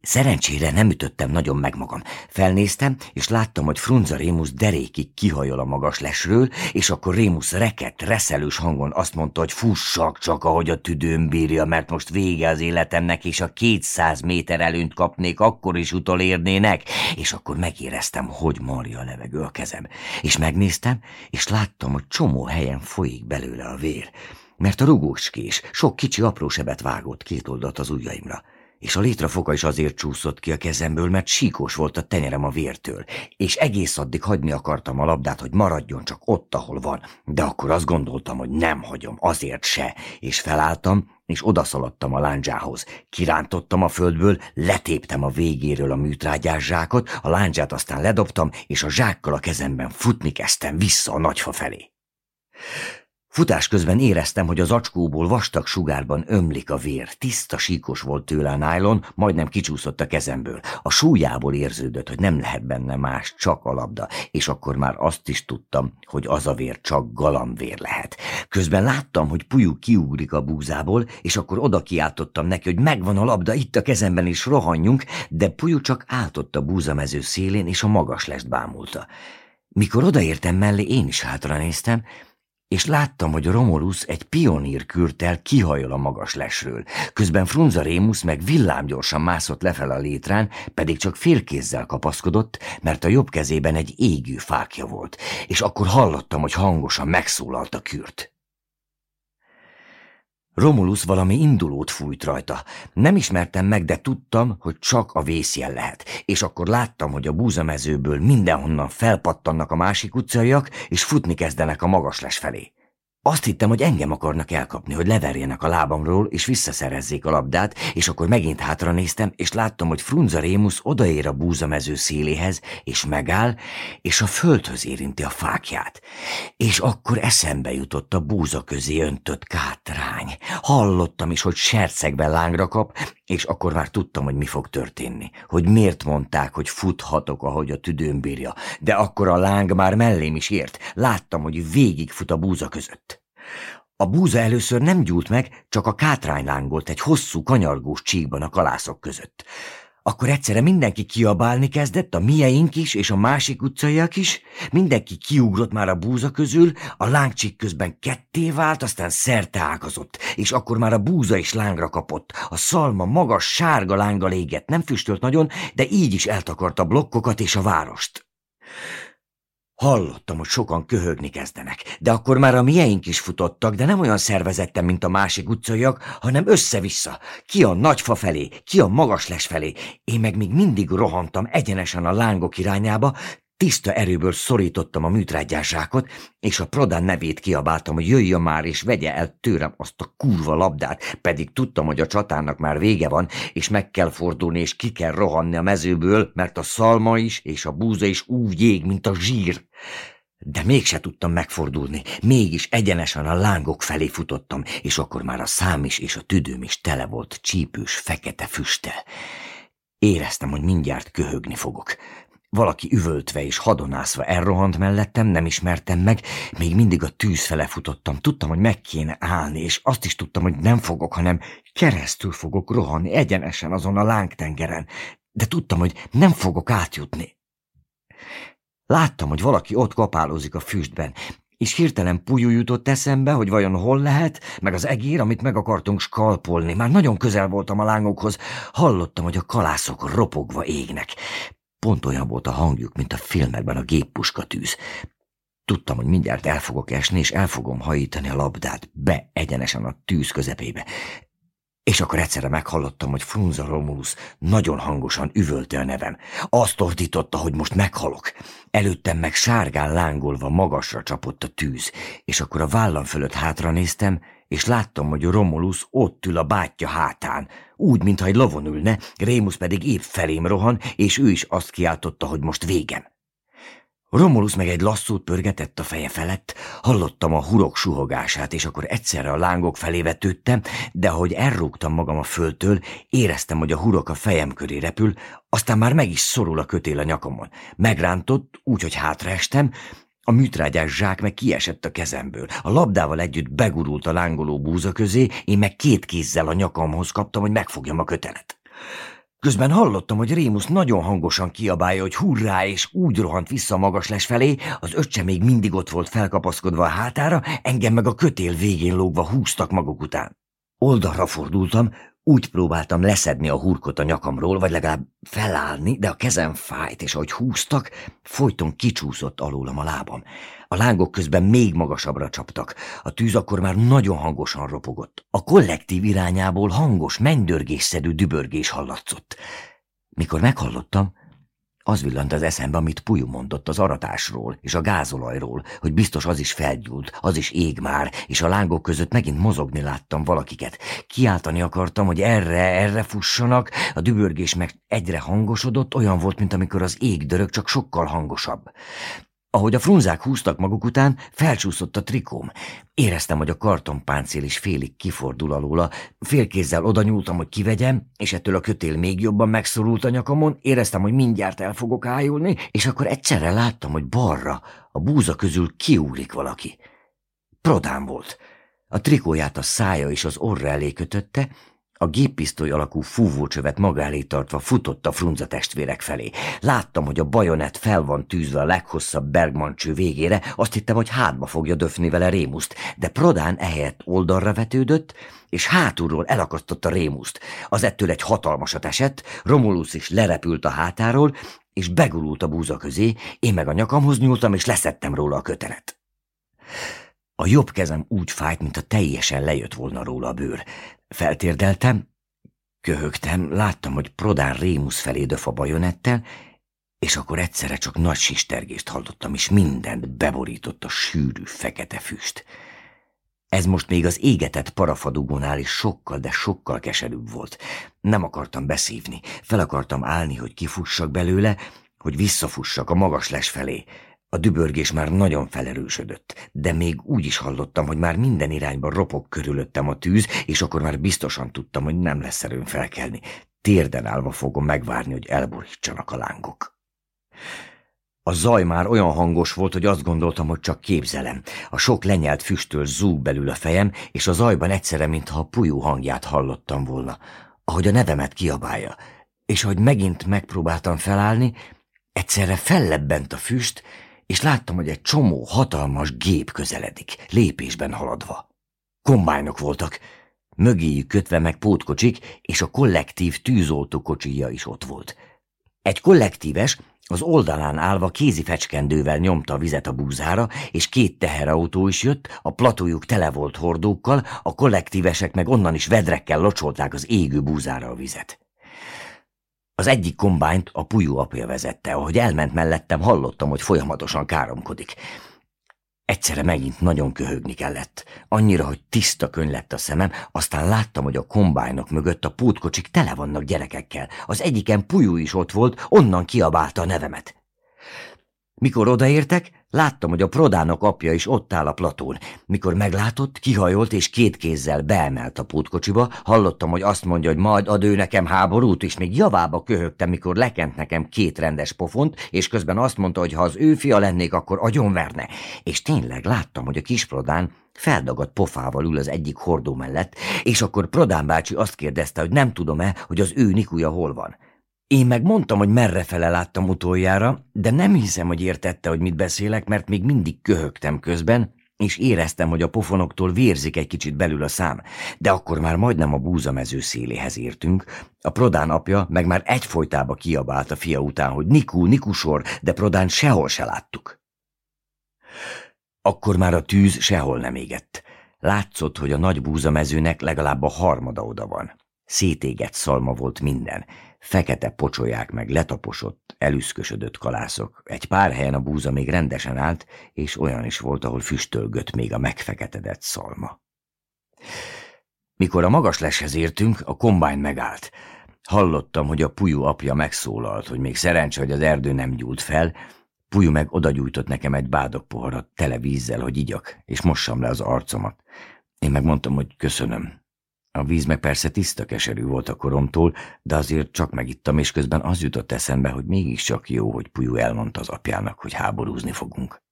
Szerencsére nem ütöttem nagyon meg magam. Felnéztem, és láttam, hogy Frunza Rémusz derékig kihajol a magas lesről, és akkor Rémusz rekett, reszelős hangon azt mondta, hogy fussak csak, ahogy a tüdőm bírja, mert most vége az életemnek, és a kétszáz méter előnt kapnék, akkor is utolérnének, és akkor megéreztem, hogy marja a levegő a kezem. És megnéztem, és láttam, hogy csomó helyen folyik belőle a vér, mert a rugóskés sok kicsi apró sebet vágott két oldalt az ujjaimra és a létrafoka is azért csúszott ki a kezemből, mert síkos volt a tenyerem a vértől, és egész addig hagyni akartam a labdát, hogy maradjon csak ott, ahol van, de akkor azt gondoltam, hogy nem hagyom, azért se, és felálltam, és odaszaladtam a lándzsához. Kirántottam a földből, letéptem a végéről a műtrágyás zsákot, a lándzsát aztán ledobtam, és a zsákkal a kezemben futni kezdtem vissza a nagyfa felé. Futás közben éreztem, hogy az acskóból vastag sugárban ömlik a vér. Tiszta síkos volt tőle a nájlon, majdnem kicsúszott a kezemből. A súlyából érződött, hogy nem lehet benne más, csak a labda, és akkor már azt is tudtam, hogy az a vér csak galambvér lehet. Közben láttam, hogy Pujú kiugrik a búzából, és akkor oda kiáltottam neki, hogy megvan a labda itt a kezemben, és rohanjunk, de Pujú csak áltott a búzamező szélén, és a magas lest bámulta. Mikor odaértem mellé, én is hátra néztem, és láttam, hogy Romulus egy pionír kürtel kihajol a magas lesről, közben Frunza Rémus meg villámgyorsan mászott lefel a létrán, pedig csak félkézzel kapaszkodott, mert a jobb kezében egy égő fákja volt, és akkor hallottam, hogy hangosan megszólalt a kürt. Romulus valami indulót fújt rajta. Nem ismertem meg, de tudtam, hogy csak a vészjel lehet, és akkor láttam, hogy a búzamezőből mindenhonnan felpattannak a másik utcaiak, és futni kezdenek a magasles felé. Azt hittem, hogy engem akarnak elkapni, hogy leverjenek a lábamról, és visszaszerezzék a labdát, és akkor megint hátra néztem, és láttam, hogy Frunza Rémus odaér a búzamező széléhez, és megáll, és a földhöz érinti a fákját. És akkor eszembe jutott a búza közé öntött kátrány. Hallottam is, hogy sercegben lángra kap, és akkor már tudtam, hogy mi fog történni. Hogy miért mondták, hogy futhatok, ahogy a tüdőm bírja. De akkor a láng már mellém is ért. Láttam, hogy végig fut a búza között. A búza először nem gyúlt meg, csak a kátrány lángolt egy hosszú, kanyargós csíkban a kalászok között. Akkor egyszerre mindenki kiabálni kezdett, a mieink is, és a másik utcaiak is. Mindenki kiugrott már a búza közül, a lángcsik közben ketté vált, aztán szerte ágazott, és akkor már a búza is lángra kapott. A szalma magas, sárga lángal égett, nem füstölt nagyon, de így is eltakarta blokkokat és a várost. Hallottam, hogy sokan köhögni kezdenek, de akkor már a mieink is futottak, de nem olyan szervezetten, mint a másik utcaiak, hanem össze-vissza. Ki a nagyfa felé, ki a magasles felé. Én meg még mindig rohantam egyenesen a lángok irányába, Tiszta erőből szorítottam a műtrágyásákot, és a Prodán nevét kiabáltam, hogy jöjjön már és vegye el tőlem azt a kurva labdát, pedig tudtam, hogy a csatának már vége van, és meg kell fordulni, és ki kell rohanni a mezőből, mert a szalma is és a búza is úgy ég, mint a zsír. De mégse tudtam megfordulni, mégis egyenesen a lángok felé futottam, és akkor már a szám is és a tüdőm is tele volt csípős, fekete füsttel. Éreztem, hogy mindjárt köhögni fogok. Valaki üvöltve és hadonászva elrohant mellettem, nem ismertem meg, még mindig a tűz fele futottam. Tudtam, hogy meg kéne állni, és azt is tudtam, hogy nem fogok, hanem keresztül fogok rohanni egyenesen azon a lángtengeren. De tudtam, hogy nem fogok átjutni. Láttam, hogy valaki ott kapálózik a füstben, és hirtelen pujú jutott eszembe, hogy vajon hol lehet, meg az egér, amit meg akartunk skalpolni. Már nagyon közel voltam a lángokhoz, hallottam, hogy a kalászok ropogva égnek. Pont olyan volt a hangjuk, mint a filmekben a géppuska tűz. Tudtam, hogy mindjárt el fogok esni, és el fogom hajítani a labdát be egyenesen a tűz közepébe. És akkor egyszerre meghallottam, hogy Frunza Romulus nagyon hangosan üvölte a nevem. Azt ordította, hogy most meghalok. Előttem meg sárgán lángolva magasra csapott a tűz, és akkor a vállam fölött hátra néztem, és láttam, hogy Romulus ott ül a bátyja hátán, úgy, mintha egy lovon ülne, Rémus pedig épp felém rohan, és ő is azt kiáltotta, hogy most végem. Romulus meg egy lasszót pörgetett a feje felett, hallottam a hurok suhogását, és akkor egyszerre a lángok felé vetődtem, de ahogy elrúgtam magam a földtől, éreztem, hogy a hurok a fejem köré repül, aztán már meg is szorul a kötél a nyakamon. Megrántott, úgy, hogy hátraestem, a műtrágyás zsák meg kiesett a kezemből. A labdával együtt begurult a lángoló búza közé, én meg két kézzel a nyakamhoz kaptam, hogy megfogjam a kötelet. Közben hallottam, hogy Rémus nagyon hangosan kiabálja, hogy hurrá, és úgy rohant vissza magas les felé, az öccse még mindig ott volt felkapaszkodva a hátára, engem meg a kötél végén lógva húztak maguk után. Oldalra fordultam, úgy próbáltam leszedni a hurkot a nyakamról, vagy legalább felállni, de a kezem fájt, és ahogy húztak, folyton kicsúszott alólam a lábam. A lángok közben még magasabbra csaptak. A tűz akkor már nagyon hangosan ropogott. A kollektív irányából hangos, mennydörgésszerű dübörgés hallatszott. Mikor meghallottam, az villant az eszembe, amit Puju mondott az aratásról és a gázolajról, hogy biztos az is felgyúlt, az is ég már, és a lángok között megint mozogni láttam valakiket. Kiáltani akartam, hogy erre, erre fussanak, a dübörgés meg egyre hangosodott, olyan volt, mint amikor az ég dörög, csak sokkal hangosabb. Ahogy a frunzák húztak maguk után, felcsúszott a trikóm. Éreztem, hogy a kartonpáncél is félig kifordul alóla. Félkézzel oda nyúltam, hogy kivegyem, és ettől a kötél még jobban megszorult a nyakamon. Éreztem, hogy mindjárt el fogok ájulni, és akkor egyszerre láttam, hogy balra, a búza közül kiúlik valaki. Prodán volt. A trikóját a szája és az orra elé kötötte, a géppisztoly alakú fúvócsövet maga elé tartva futott a frunza testvérek felé. Láttam, hogy a bajonet fel van tűzve a leghosszabb Bergman cső végére, azt hittem, hogy hátba fogja döfni vele Rémuszt, de Prodán ehelyett oldalra vetődött, és hátulról elakasztotta Rémuszt. Az ettől egy hatalmasat esett, Romulus is lerepült a hátáról, és begurult a búza közé, én meg a nyakamhoz nyúltam, és leszettem róla a kötelet. A jobb kezem úgy fájt, mint a teljesen lejött volna róla a bőr. Feltérdeltem, köhögtem, láttam, hogy Prodán Rémusz felé döf a bajonettel, és akkor egyszerre csak nagy sistergést hallottam, és mindent beborított a sűrű, fekete füst. Ez most még az égetett parafadugónál is sokkal, de sokkal keserűbb volt. Nem akartam beszívni, fel akartam állni, hogy kifussak belőle, hogy visszafussak a magas les felé. A dübörgés már nagyon felerősödött, de még úgy is hallottam, hogy már minden irányban ropog körülöttem a tűz, és akkor már biztosan tudtam, hogy nem lesz erőm felkelni. Térden állva fogom megvárni, hogy elborítsanak a lángok. A zaj már olyan hangos volt, hogy azt gondoltam, hogy csak képzelem. A sok lenyelt füsttől zúg belül a fejem, és a zajban egyszerre, mintha a pulyú hangját hallottam volna, ahogy a nevemet kiabálja. És ahogy megint megpróbáltam felállni, egyszerre fellebbent a füst, és láttam, hogy egy csomó hatalmas gép közeledik, lépésben haladva. Kombájnok voltak, mögéjük kötve meg pótkocsik, és a kollektív tűzoltó kocsija is ott volt. Egy kollektíves, az oldalán állva kézi fecskendővel nyomta a vizet a búzára, és két teherautó is jött, a platójuk tele volt hordókkal, a kollektívesek meg onnan is vedrekkel locsolták az égő búzára a vizet. Az egyik kombányt a Pujú apja vezette, ahogy elment mellettem, hallottam, hogy folyamatosan káromkodik. Egyszerre megint nagyon köhögni kellett. Annyira, hogy tiszta könyv lett a szemem, aztán láttam, hogy a kombájnok mögött a pótkocsik tele vannak gyerekekkel. Az egyiken Pujú is ott volt, onnan kiabálta a nevemet. Mikor odaértek, láttam, hogy a Prodának apja is ott áll a platón. Mikor meglátott, kihajolt és két kézzel beemelt a pótkocsiba, hallottam, hogy azt mondja, hogy majd ad ő nekem háborút, és még javába köhögtem, mikor lekent nekem két rendes pofont, és közben azt mondta, hogy ha az ő fia lennék, akkor agyonverne. És tényleg láttam, hogy a kis Prodán feldagadt pofával ül az egyik hordó mellett, és akkor Prodán bácsi azt kérdezte, hogy nem tudom-e, hogy az ő Nikuja hol van. Én meg mondtam, hogy merre fele láttam utoljára, de nem hiszem, hogy értette, hogy mit beszélek, mert még mindig köhögtem közben, és éreztem, hogy a pofonoktól vérzik egy kicsit belül a szám, de akkor már majdnem a búzamező széléhez értünk. A Prodán apja meg már egyfolytába kiabált a fia után, hogy Nikú, Nikusor, de Prodán sehol se láttuk. Akkor már a tűz sehol nem égett. Látszott, hogy a nagy búzamezőnek legalább a harmada oda van. Szétégett szalma volt minden, fekete pocsolyák meg letaposott, elüszkösödött kalászok. Egy pár helyen a búza még rendesen állt, és olyan is volt, ahol füstölgött még a megfeketedett szalma. Mikor a magas leshez értünk, a kombány megállt. Hallottam, hogy a Pujú apja megszólalt, hogy még szerencse, hogy az erdő nem gyújt fel, Pujú meg odagyújtott nekem egy bádok poharat tele vízzel, hogy igyak, és mossam le az arcomat. Én megmondtam, hogy köszönöm, a víz meg persze tiszta keserű volt a koromtól, de azért csak megittam, és közben az jutott eszembe, hogy mégiscsak jó, hogy Pujú elmondta az apjának, hogy háborúzni fogunk.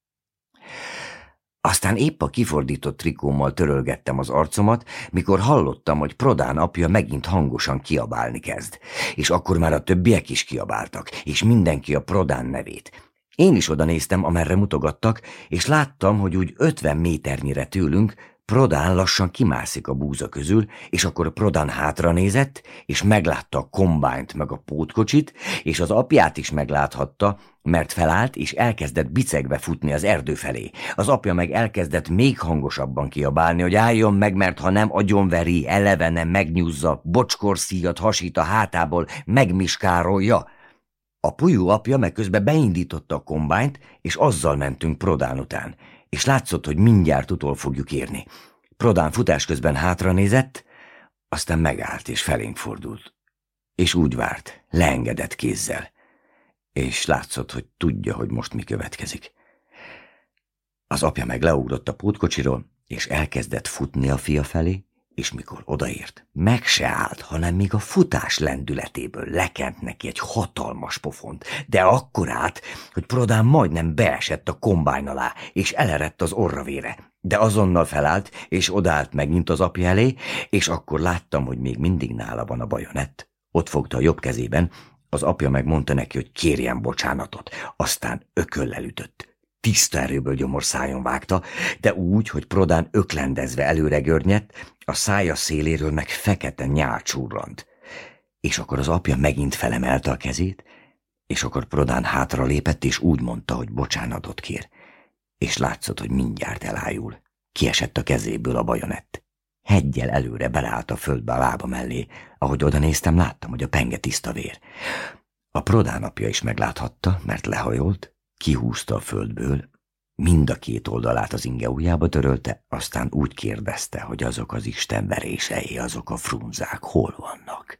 Aztán épp a kifordított trikómmal törölgettem az arcomat, mikor hallottam, hogy Prodán apja megint hangosan kiabálni kezd. És akkor már a többiek is kiabáltak, és mindenki a Prodán nevét. Én is oda néztem, amerre mutogattak, és láttam, hogy úgy ötven méternyire tőlünk Prodán lassan kimászik a búza közül, és akkor Prodán hátra nézett, és meglátta a kombányt meg a pótkocsit, és az apját is megláthatta, mert felállt, és elkezdett bicegbe futni az erdő felé. Az apja meg elkezdett még hangosabban kiabálni, hogy álljon meg, mert ha nem agyonveri, elevene megnyúzza, bocskorszíjat hasít a hátából, megmiskárolja. A pujú apja meg közben beindította a kombányt, és azzal mentünk Prodán után és látszott, hogy mindjárt utol fogjuk érni. Prodán futás közben hátra nézett, aztán megállt és felénk fordult. És úgy várt, leengedett kézzel. És látszott, hogy tudja, hogy most mi következik. Az apja meg leugrott a pótkocsiról, és elkezdett futni a fia felé, és mikor odaért, meg se állt, hanem még a futás lendületéből lekent neki egy hatalmas pofont, de akkor át, hogy Prodán majdnem beesett a kombány alá, és elerett az orravére. De azonnal felállt, és odállt megint az apja elé, és akkor láttam, hogy még mindig nála van a bajonett. Ott fogta a jobb kezében, az apja megmondta neki, hogy kérjen bocsánatot, aztán ököllel ütött tiszta erőből gyomor szájon vágta, de úgy, hogy Prodán öklendezve előre görnyett, a szája széléről meg fekete nyál csúrlant. És akkor az apja megint felemelte a kezét, és akkor Prodán hátra lépett, és úgy mondta, hogy bocsánatot kér. És látszott, hogy mindjárt elájul. Kiesett a kezéből a bajonett. Hegyel előre beleállt a földbe a lába mellé. Ahogy oda néztem, láttam, hogy a penge tiszta vér. A prodánapja is megláthatta, mert lehajolt, kihúzta a földből, mind a két oldalát az inge ujjába törölte, aztán úgy kérdezte, hogy azok az Isten verései, azok a frunzák hol vannak.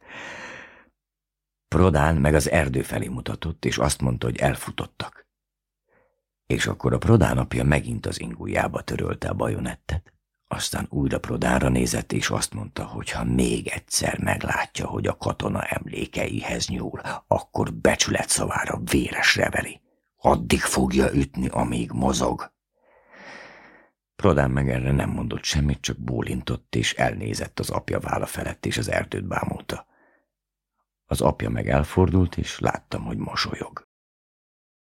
Prodán meg az erdő felé mutatott, és azt mondta, hogy elfutottak. És akkor a Prodán apja megint az ingujjába törölte a bajonettet. Aztán újra Prodánra nézett, és azt mondta, hogy ha még egyszer meglátja, hogy a katona emlékeihez nyúl, akkor becsület szavára véresre veri. Addig fogja ütni, amíg mozog. Prodán meg erre nem mondott semmit, csak bólintott, és elnézett az apja válla felett, és az erdőt bámulta. Az apja meg elfordult, és láttam, hogy mosolyog.